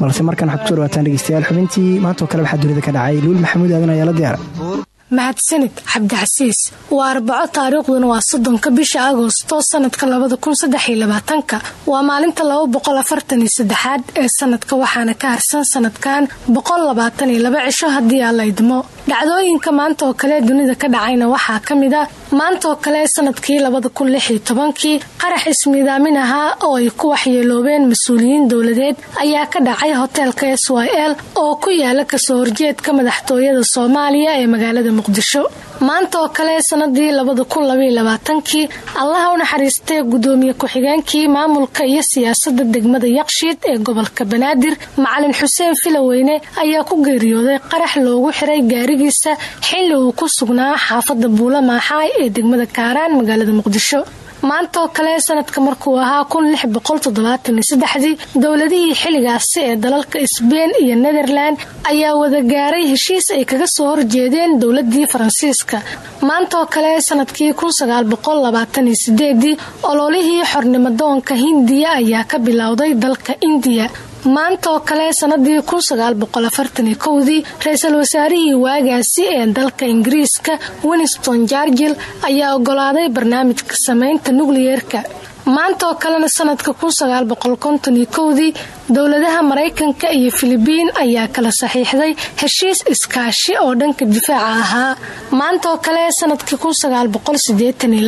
Balse markan waxaad ku soo dhawaataan dhegeystayaal xubintii maantoo kale waxaa dunida ka dhacay. Luul maxamuud aadan ayaa la diyaara mahadsanid cabdicasiis waa arbaco taariikhduna waa soddonka bisha agoosto sanadka labada kun waa maalinta laba boqol afartan ee sanadka waxaana ka harsan sanadkan boqol labaatan iyo laba cisho haddii aan la idmo dhacdooyinka maanta oo kale dunida ka dhacayna waxaa ka mid a maanta oo kale sannadkii labada kun qarax ismiidaamin ahaa oo ay ku waxyeeloobeen mas'uuliyiin dowladeed ayaa ka dhacay hoteelka s y l oo ku yaalla ka soo horjeedka madaxtooyada soomaaliya ee magaalada muqdisho. Maanta oo kale sanadii labada kun labaiyo labaatankii allaha u naxariistay gudoomiye ku-xigeenkii maamulka iyo siyaasada degmada yaqshiid ee gobolka banaadir macalin xuseen filoweyne ayaa ku geeriyooday qarax loogu xiray gaarigiisa xilli uu ku sugnaa xaafada buula maaxaay ee degmada kaaraan magaalada muqdisho. Maanta oo kale sanadka markuu ahaa saddexdii dowladihii xilligaasi ee dalalka sbein iyo netherland ayaa wada gaaray heshiis ay kaga soo horjeedeen dowladii faransiiska. Maanta oo kale sannadkii ololihii xornimadoonka hindiya ayaa ka bilowday dalka indiya maanta oo kale sanadii kun sagaal boqol afartan iyo kowdii ra'iisul wasaarihii waagaasi ee dalka ingiriiska winston jargil ayaa ogolaaday barnaamijka sameynta nukliyeerka maanta kalena sanadka kowdii dowladaha maraykanka iyo filibiin ayaa kala saxiixday heshiis iskaashi oo dhanka difaaca ahaa. Maanta oo kale sannadkii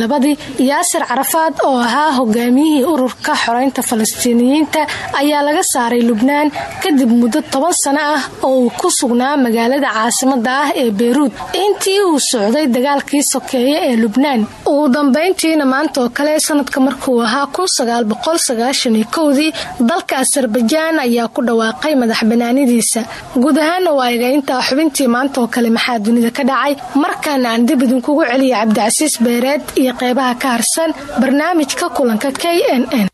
labadii yaasir carafaad oo ahaa hogaamiyihii ururka xoreynta falastiiniyiinta ayaa laga saaray lubnaan kadib muddo toban sano ah oo uu ku sugnaa magaalada caasimada ah ee beyruud intii uu socday dagaalkii sokeeye ee lubnaan ugu dambeyntiina maanta oo kale sanadka markuu ahaa dii dalka asarbajaan ayaa ku dhawaaqay madax banaanidiisa guud ahaana waa eegayntaa xubintii maanta oo kale maxaa dunida ka dhacay? Markaana aan dib idinkugu celiya cabdicasiis beereed iyo qeybaha ka harsan barnaamijka kulanka k n n.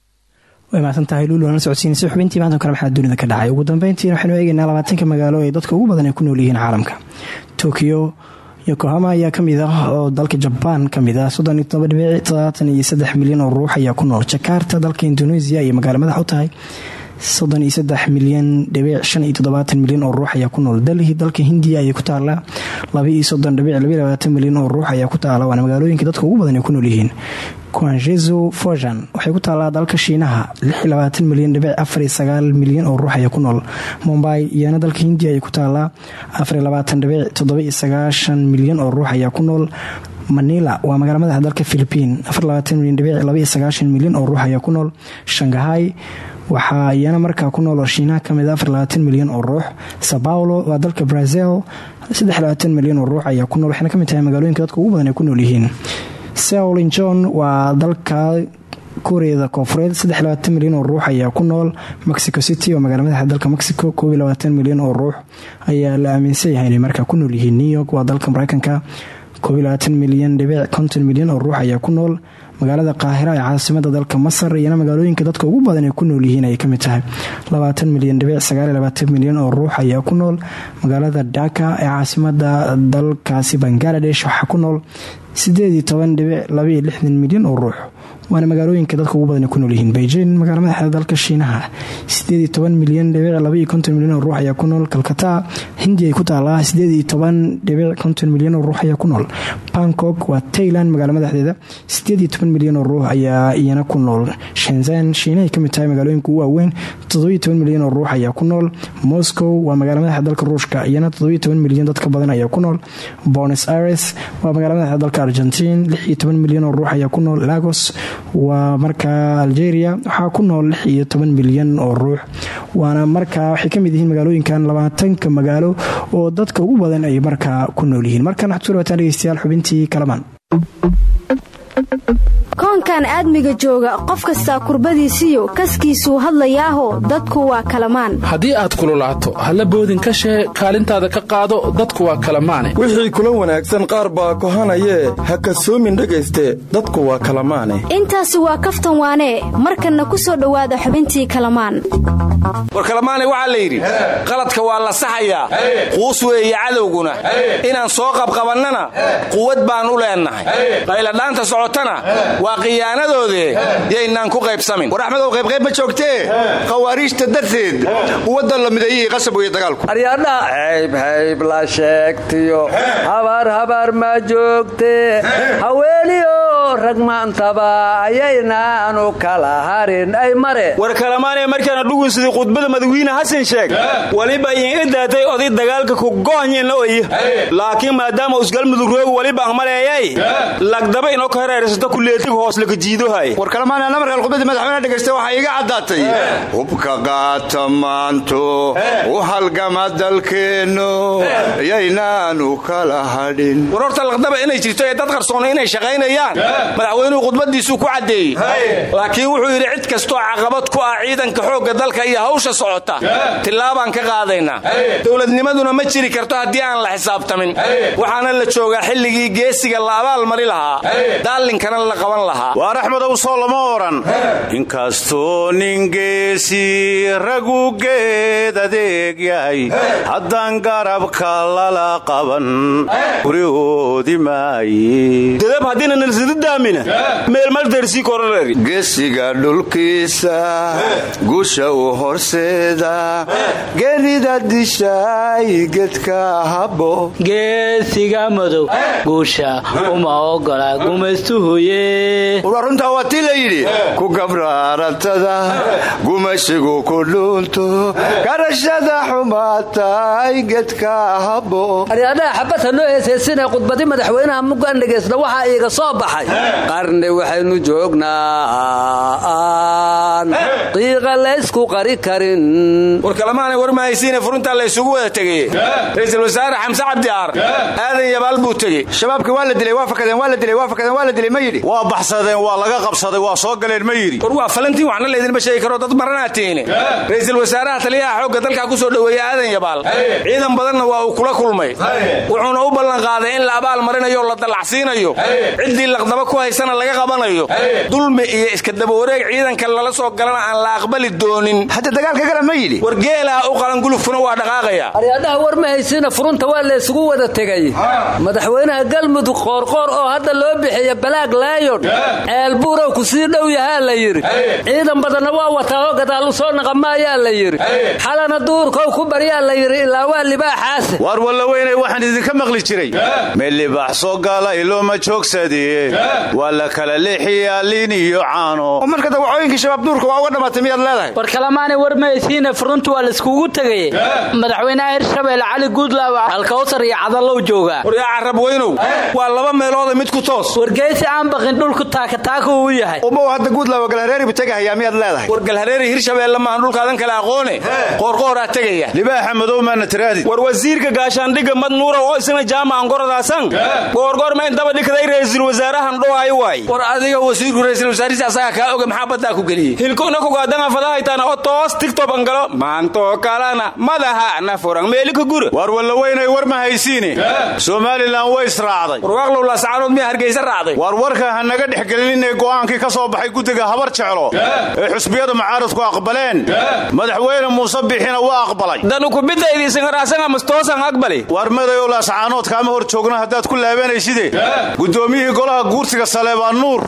Way mahadsan tahay luul socodsiinaysa xubintii maanta oo kale maxaa dunida ka dhacay? Ugu dambeyntiina waxaynu eegaynaa labaatanka magaalo ee dadka ugu badan ay ku nool yihiin caalamka. Tokyo yokohama ayaa ka mid ah oo dalka jabaan ka mid ah. Milyan oo ruux ayaa ku nool. Jakarta dalka indonesia iyo magaalo madax u tahay milyan milyan oo ruux ayaa ku nool delhi. Dalka hindiya ayay ku taalaa milyan oo ruux ayaa ku taala waana magaalooyinka dadka ugu badan ay ku nool yihiin. Quanjezo fojan waxay ku taalaa dalka shiinaha milyan milyan oo ruux ayaa ku nool. Mombay iyana dalka hindiya ayay ku taalaa milyan oo ruux ayaa ku nool. Manila waa magaala dalka philipiin milyan oo ruux ayaa ku nool. Shangahay waxaa iyana markaa ku nool oo shiinaha ka mid milyan oo ruux sabaulo waa dalka brazil milyan oo ruux ayaa ku nool waxayna ka mid tahay magaalooyinka dadka ugu badan ay ku nool yihiin. Seolin john waa dalka kuuriyada koofureed milyan oo ruux ayaa ku nool. Mexico city oo magaala madaxa dalka mexico milyan oo ruux ayaa la aaminsan yahay inay markaa ku nool yihiin. New york waa dalka mareykanka milyan milyan oo ruux ayaa ku nool magaalada qaahira ee caasimada dalka masar iyana magaalooyinka dadka ugu badan ay ku nool yihiin ayay ka mid tahay. Milyan oo ruux ayaa ku nool magaalada dhaka ee caasimada dalkaasi bangaladesh waxaa ku nool milyan oo ruux waana magaalooyinka dadka ugu badan ku nool yihiin. Beijing magaala madaxda dalka shiinaha milyan ruux ayaa ku nool. Kalkata hindi ay ku taalaa milyan ruux ayaa ku nool. Bangkok waa tailand magaala madaxdeeda milyan ruux ayaa iyana ku nool. Shenzen shiinahay ka mid tahay magaalooyinka ugu waaweyn milyan ruux ayaa ku nool. Moscow waa magaala madaxda dalka ruushka iyana milyan dadka badan ayaa ku nool. Bonos aires waa magaala madaxda dalka argentin milyan ruux ayaa ku nool. Lagos waa markaa algeria waxaa ku nool milyan oo ruux. Waana markaa waxay ka mid yihiin magaalooyinkan labaatanka magaalo oo dadka ugu badan ay markaa ku nool yihiin. Markaan waxad kuso dhawataan dhegeystayaal xubintii kalamaan koonkan aadmiga jooga qof kastaa kurbadiisiyo kaskiisuu hadlayaaho dadku waa kalamaan. Haddii aad kululaato halla boodin ka shee kaalintaada ka qaado dadku waa kalamaane. Wixii kula wanaagsan qaar baa kohanayee ha kasoomin dhegayste dadku waa kalamaane. Intaasi waa kaftan waanee markanna ku soo dhowaada xubintii kalamaan. War kalamaane waxaa la yidhi qaladka waa la saxayaa quus weeye cadowguna. Inaan soo qabqabannana quwad baan u leennahay. Qayladhaanta socotana waa khiyaanadoodee yaynaan ku qaybsamin. War axmedow qaybqayb ma joogtee? Khawaariijta darteed uwaddan la mideeyihii qasab weeye dagaalku. Aryadhaha hayb-hayb la sheegtiyo. Habaar habaar ma joogtee. Haweeniyo rag maantaba ayaynaanu kala harin. Ay mare. War kalamaanee markaana dhugun sidii khudbada madawiine xasan sheeg waliba iinga daatay oday dagaalka ku gohnyena oy laakiin maadaama usgalmudug roogi waliba ahmaleeyay lagdaba inoo ka hereersato kuleetig hoos laga jiidohay war kalamaanee namarkal khudbadii madaxweyne dhegaysta waxaa iiga caddaatay. Hubka qaata maanto u halgama dalkeennu yaynaanu kala hadhin. War horta laqdaba inay jirto ee dad qarsoona inay shaqaynayaan madaxweynuhu khudbadiisuu ku caddeeyey. Laakiin wuxuu yidhi cid kastoo caqabad ku ah ciidanka xoogga dalka iyo hawsha socota tillaabaan ka qaadaynaa dowladnimaduna ma jiri karto haddii aan la xisaabtamin. Waxaana la joogaa xilligii geesiga la abaal mari lahaa. Daallinkana la qaban lahaa. Waar axmedow soo lama odhan inkastoo nin geesi ragu geed adeeg yahay. Haddaan garabka lala qaban gurihoodi maaye dadab haddiina nalsididaamina meelmaldarsii kororeri gesiga dhulkiisa gusha u horseeda. Gerida dishaay gedka habo geesiga madow guusha uma ogola gumaystuhuye war runtaa waa tii la yidhi ku gabraaratada gumashigu ku dhuunto garashada xumaatay gedka habo aryadhaha xabadha noo heesheesina khudbadi madaxweynaha muggaan dhegaysna waxaa iiga soo baxay. Qarni waxaynu joognaa aan qiiqa laysku qari karin. War kalamaanay war mahaysiine furuntaa la isugu wada tegey. Ra'iisul wasaare xamse cabdi aar. Aadan yabaal buu tegey. Shabaabkii waa la dilay waa fakadeen waa la dilay waa fakadeen waa la dilay ma yidhi. Waa baxsadeen waa laga qabsaday waa soo galeen ma yidhi. War waa falantiin waxna laydinma sheegi karo dad maranaa tiine ra'iisul wasaaraha taliyaha xoogga dalka ku soo dhoweeyey aadan yabaal. Ciidan badanna waa uu kula kulmay. Wuxuuna u ballan qaaday in la abaal marinayo o la dallacsiinayo ciddii laqdaba ku haysana laga qabanayo. Dulmi iyo iskadaba wareeg ciidanka lala soo galana aan la aqbali doonin. Hadda dagaalka gala ma yidhi. War geelaha u qalan gulufkuna waa dhaqaaqaya. Aryaadhaha war ma haysiina furunta waa laysugu wada tegay. Madaxweynaha galmudug qoorqoor oo hadda loo bixiya balaag laayon ceelbuurow ku sii dhow yahaa la yidhi. Ciidan badanna waa wataa oo gadaalu soo naqamaayaa la yidhi. Xalana duurkow ku baryaa la yidhi ilaa waa libaaxaase waar wallaweynay waxaan idinka maqli jiray. Melibaax soo gaala ilooma joogsadiye waa la kala leexiyaa liin iyo caano. Marka dawacooyinkii shabaab duurka waa uga dhammaatay miyaad leedahay? War kalamaana war mahaysiine furuntu waa laiskugu tegay. Madaxweynaha hirshabelle cali guudlaaw alkawsar iyo cadallow joogaa. War yaa carab weynow. Waa laba meelooda mid ku toos. Wargeysi aan baqin dhulku taakataaka uu yahay. Umow hadda guudlaawa galhareeri bu tegahayaa miyaad leedahay? War galhareeri hirshabeelle maahan dhulkaadan kale aqoone. Qoorqooraa tegaya libaaxa madow maana tiraadi. War wasiirka gaashaandhigga mad nuura oo isna jaamacan gorodaasan goorgoor ma in daba dhigday ra'iisul wasaarahan dhowaay waay. War adiga wasiirku ra'iisul wasaarisi asaga kaa oga maxaa baddaa ku geliyey. Hilkuna kugaadanga fadahaytaana oo toos tigtob angalo maantoo kalana madaha na furan meelika gura. Waar wallaweynay war ma haysiine. Somalilan way israacday. Warwaaqlow laascaanood miyaa hargeysa raacday. Waar warka ha naga dhexgelinay go'aankii ka soo baxay guddiga habar jeclo. Ee xusbiyada mucaaradku aqbaleen. Madaxweyne muuse bixina waa aqbalay. Waar madayow laascaanood kaama hor joogno haddaad ku laabanaysidee guddoomiyihii golaha guursiga saleebaan nuur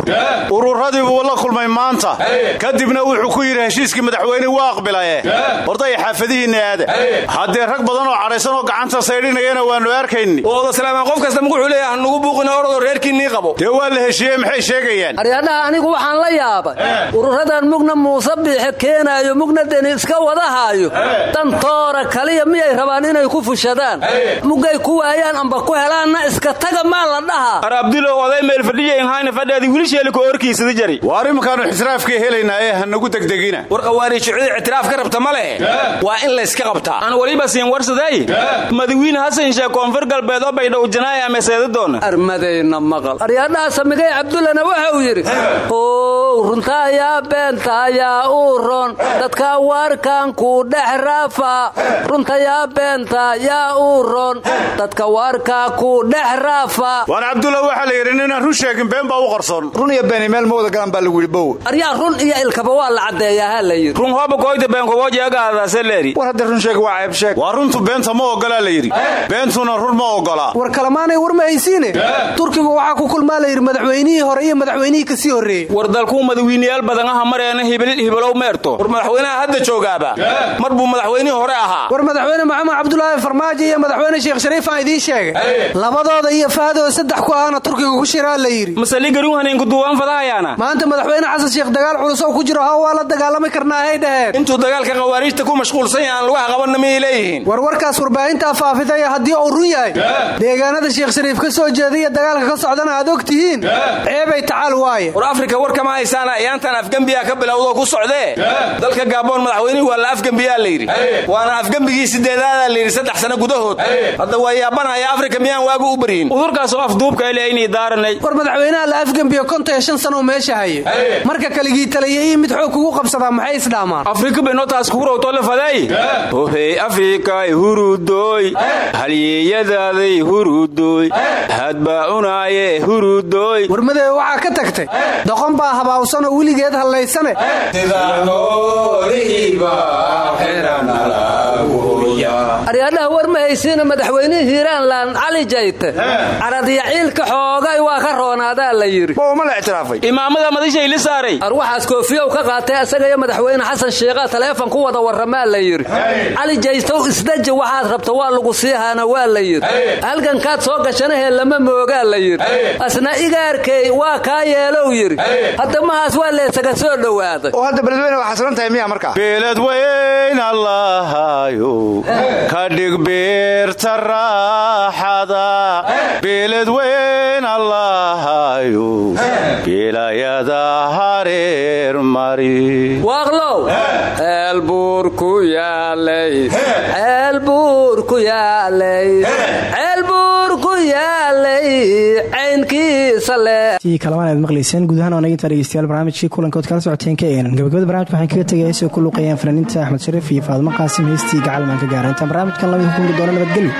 ururadii buu la kulmay maanta. Kadibna wuxuu ku yidhi heshiiskii madaxweyne waa aqbilaye. Horday xaafadihiinna aada haddee rag badan oo cadhaysan oo gacanta saydhinayana waannu arkayni. Ooda salaamaan qof kasta wuxuu leeyaha nugu buuqina orodoo reerkiinnii qabo. Dee waa la heshiiyey maxay aryaadhaha anigu waxaan la yaabay. Ururadan mugna muuse biixe keenaayo mugna deni iska wadahaayo. Dantoora kaliya miyay rabaan inay ku fushadaan? Mugay ku waayaan amba ku helaanna iska taga maa la dhahaa ar abdulow oday meel fadhiyainhayna fadheedi wilisheeliko orkiisada jari. Waar imankaannu ixtiraafkii helaynaa ee ha nagu degdegina. War qawaariijicida ictiraaf ka rabta ma leh. Waa in layska qabtaa aan weliba siin warsaday madawiine hasan sheeg koonfur galbeed oo baydhow janaaya ama seedadoona armadayna maqal. Aryaadhaha samigay cabdullana waxa uu yidhi ow runtaayaa beentaayaa uu ron dadka waarkan ku dhex raafa. Runtayaa beenta yaa uu ron dadka waarkaa ku dhex raafa. Waar cabdulla waxaa la yidhi ninaan run sheegin been baa u qarsoon. Run iyo beeni meel ma wada galan baa lagu yidhi bow. Aryaa run iyo ilkaba waa la caddeeyaa ha la yidhi. Run hooba koyta beenkobojeegaadaaseleeri war hadda run sheeg waa ceeb sheeg. Waa runtu beenta ma ogolaa la yidhi. Beentuna run ma ogolaa war kalamaanay war ma haysiine. Turkigu waxaa ku kulmaa la yidhi madaxweynihii hore iyo madaxweynihii ka sii horreeyey. War dalkuu madawiinayaal badan aha mareena hibalow meerto. War madaxweynaha hadda joogaaba mar buu madaxweynihii hore ahaa. War madaxweyne maxamed cabdulaahi farmaajo iyo madaxweyne sheekh shariif aan idiin sheegay. Labadooda iyo faadoo saddex ku ahna turkiga ku shiraa la yidhi. Masali garuuhaninku duwaan fadahayaana maanta madaxweyne xasan sheekh dagaal culusow ku jiro haw waa la dagaalami karnaa hay dhaheen intuu dagaalka qawaariijta ku mashquulsan yahay aan lugaha qabanna miyay leeyihiin. War warkaas warbaahintaa faafidaya haddii uu run yahay. Deegaanada sheekh shariif ka soo jeedaiyo dagaalka ka socdana aad og ceebay tacaal waaye. War afrika war kama haysaana ayaantan afgembiyaa ka bilowdoo ku socdee. Dalka gaaboon madaxweynihii waa la afgembiyaa la yidhi. Waana afgembigii sideedaadaa la yidhi saddex sano gudahood. Hadda waa yaabanaya afrika miyaan waagu u baryin udurkaasoo afduubka ilaynii daaranay. War madaxweynaha la afgembiyo konton iyo shan sanoo meesha haye marka kaligii taliya mid xoog kugu qabsadaa maxay isdhaamaan afrika benotaas kuurowtole faday. Ohey afrikay hurudoy halyeeyadaaday hurudoy hadbaa unaaye hurudoy warmadee waxaa ka tagtay. Doqon baa habaawsanoo weligeed hallaysane aryaadhaha war ma haysiina madaxweynihii hiiraanlan cali jayte caradyaciilka xoogay waa ka roonaadaa la yidhi. Ma la ictiraafay. Imaamada madishayli saaray. Arwaxaas koofiyow ka qaatay asaga iyo madaxweyne xasan sheekha taleefon ku wada warramaa la yidhi. Cali jaytow isdaji waxaad rabta waa lagu siihaana waa la yidhi. Halgankaad soo gashanahee lama moogaa la yidhi. Asna igaarkey waa kaa yeelow yidhi. Hadda mahaas waa leesaga soo dhowaaday. Oo hadda beledweyne waa xasilan tahay miya markaa? Beeladweyn allahayo kadhig beerta raaxada beeladweyn allahayo geliyo geelayada hareer mari. Waaqlow ceel buur ku yaalay ceel buur ku yaalay tii kalamaan aad maqlayseen guud ahaan anaga intaa dhegeystayaal barnaamijkii kulankood kala socoteen ka eenan gabagabada barnamijka waxaan kaga tegaya heesay ku luuqayaan fanaaniinta axmed shariif iyo faadimo qaasim heystii gacalmaan ka gaara intaan barnaamijkan la mid ku kulmi doona nabadgelyo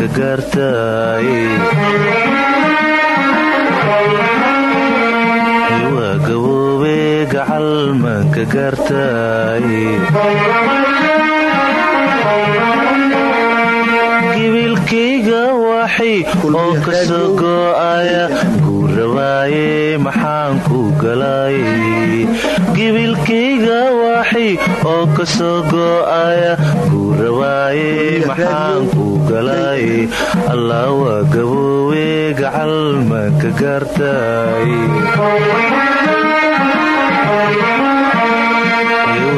manka gaartaaye waa gaboobe gacal manka gaartaaye gibilkayga waxay oo ka soo go'aya guurawaaye maxaan ku galaaye gibilkayga waxay oo ka soo allah waa gaboowe gacal manka gaartaaye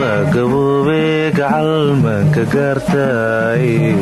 waa gaboobe gacal manka gaartaaye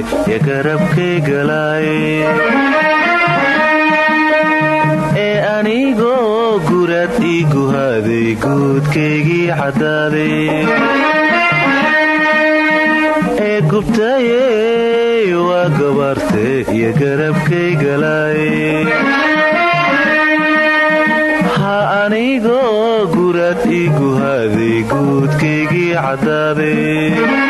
gabarte ya garabkay galaaye ee anigoo gurad ii guhaaday guudkaygii caddaaday ee gubtayey waa gabarte iyo garabkay galaaye ha anigoo gurad ii guhaaday guudkaygii caddaaday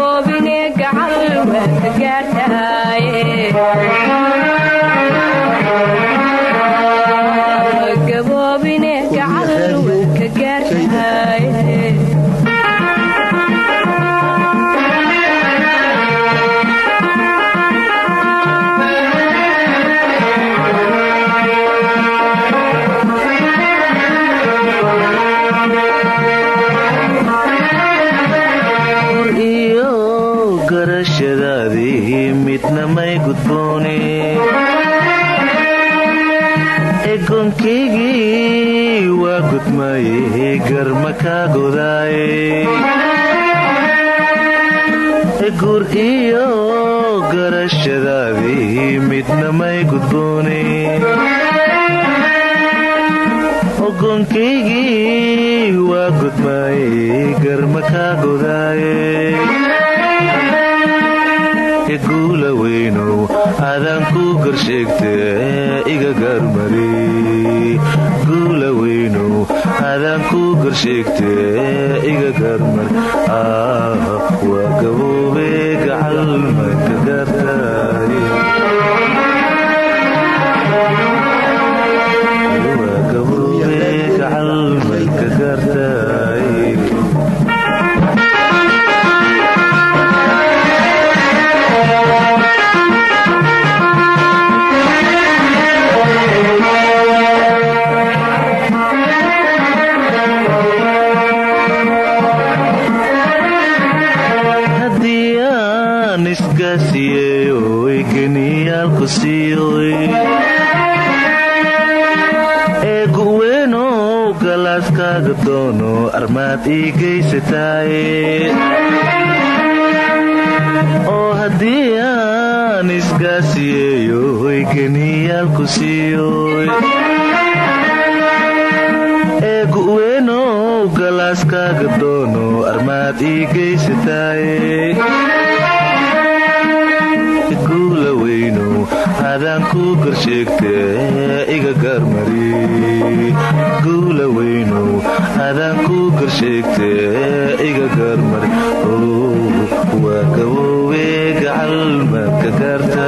koobine gacan waa ka gaartahaye warsheegtee iga kaadmar waxaad ii geysataaye oo haddii aan isgaasiyeeyo hoygeniyaalku siiyoy ee gu'weynow galaaskaaga doono armaad ii geysataaye guula weynow haadaan kuu gorsheegtee iga gaarmari adaan ku korsheegte iga gaarmar waa kawowe gacalmaadka gaarta.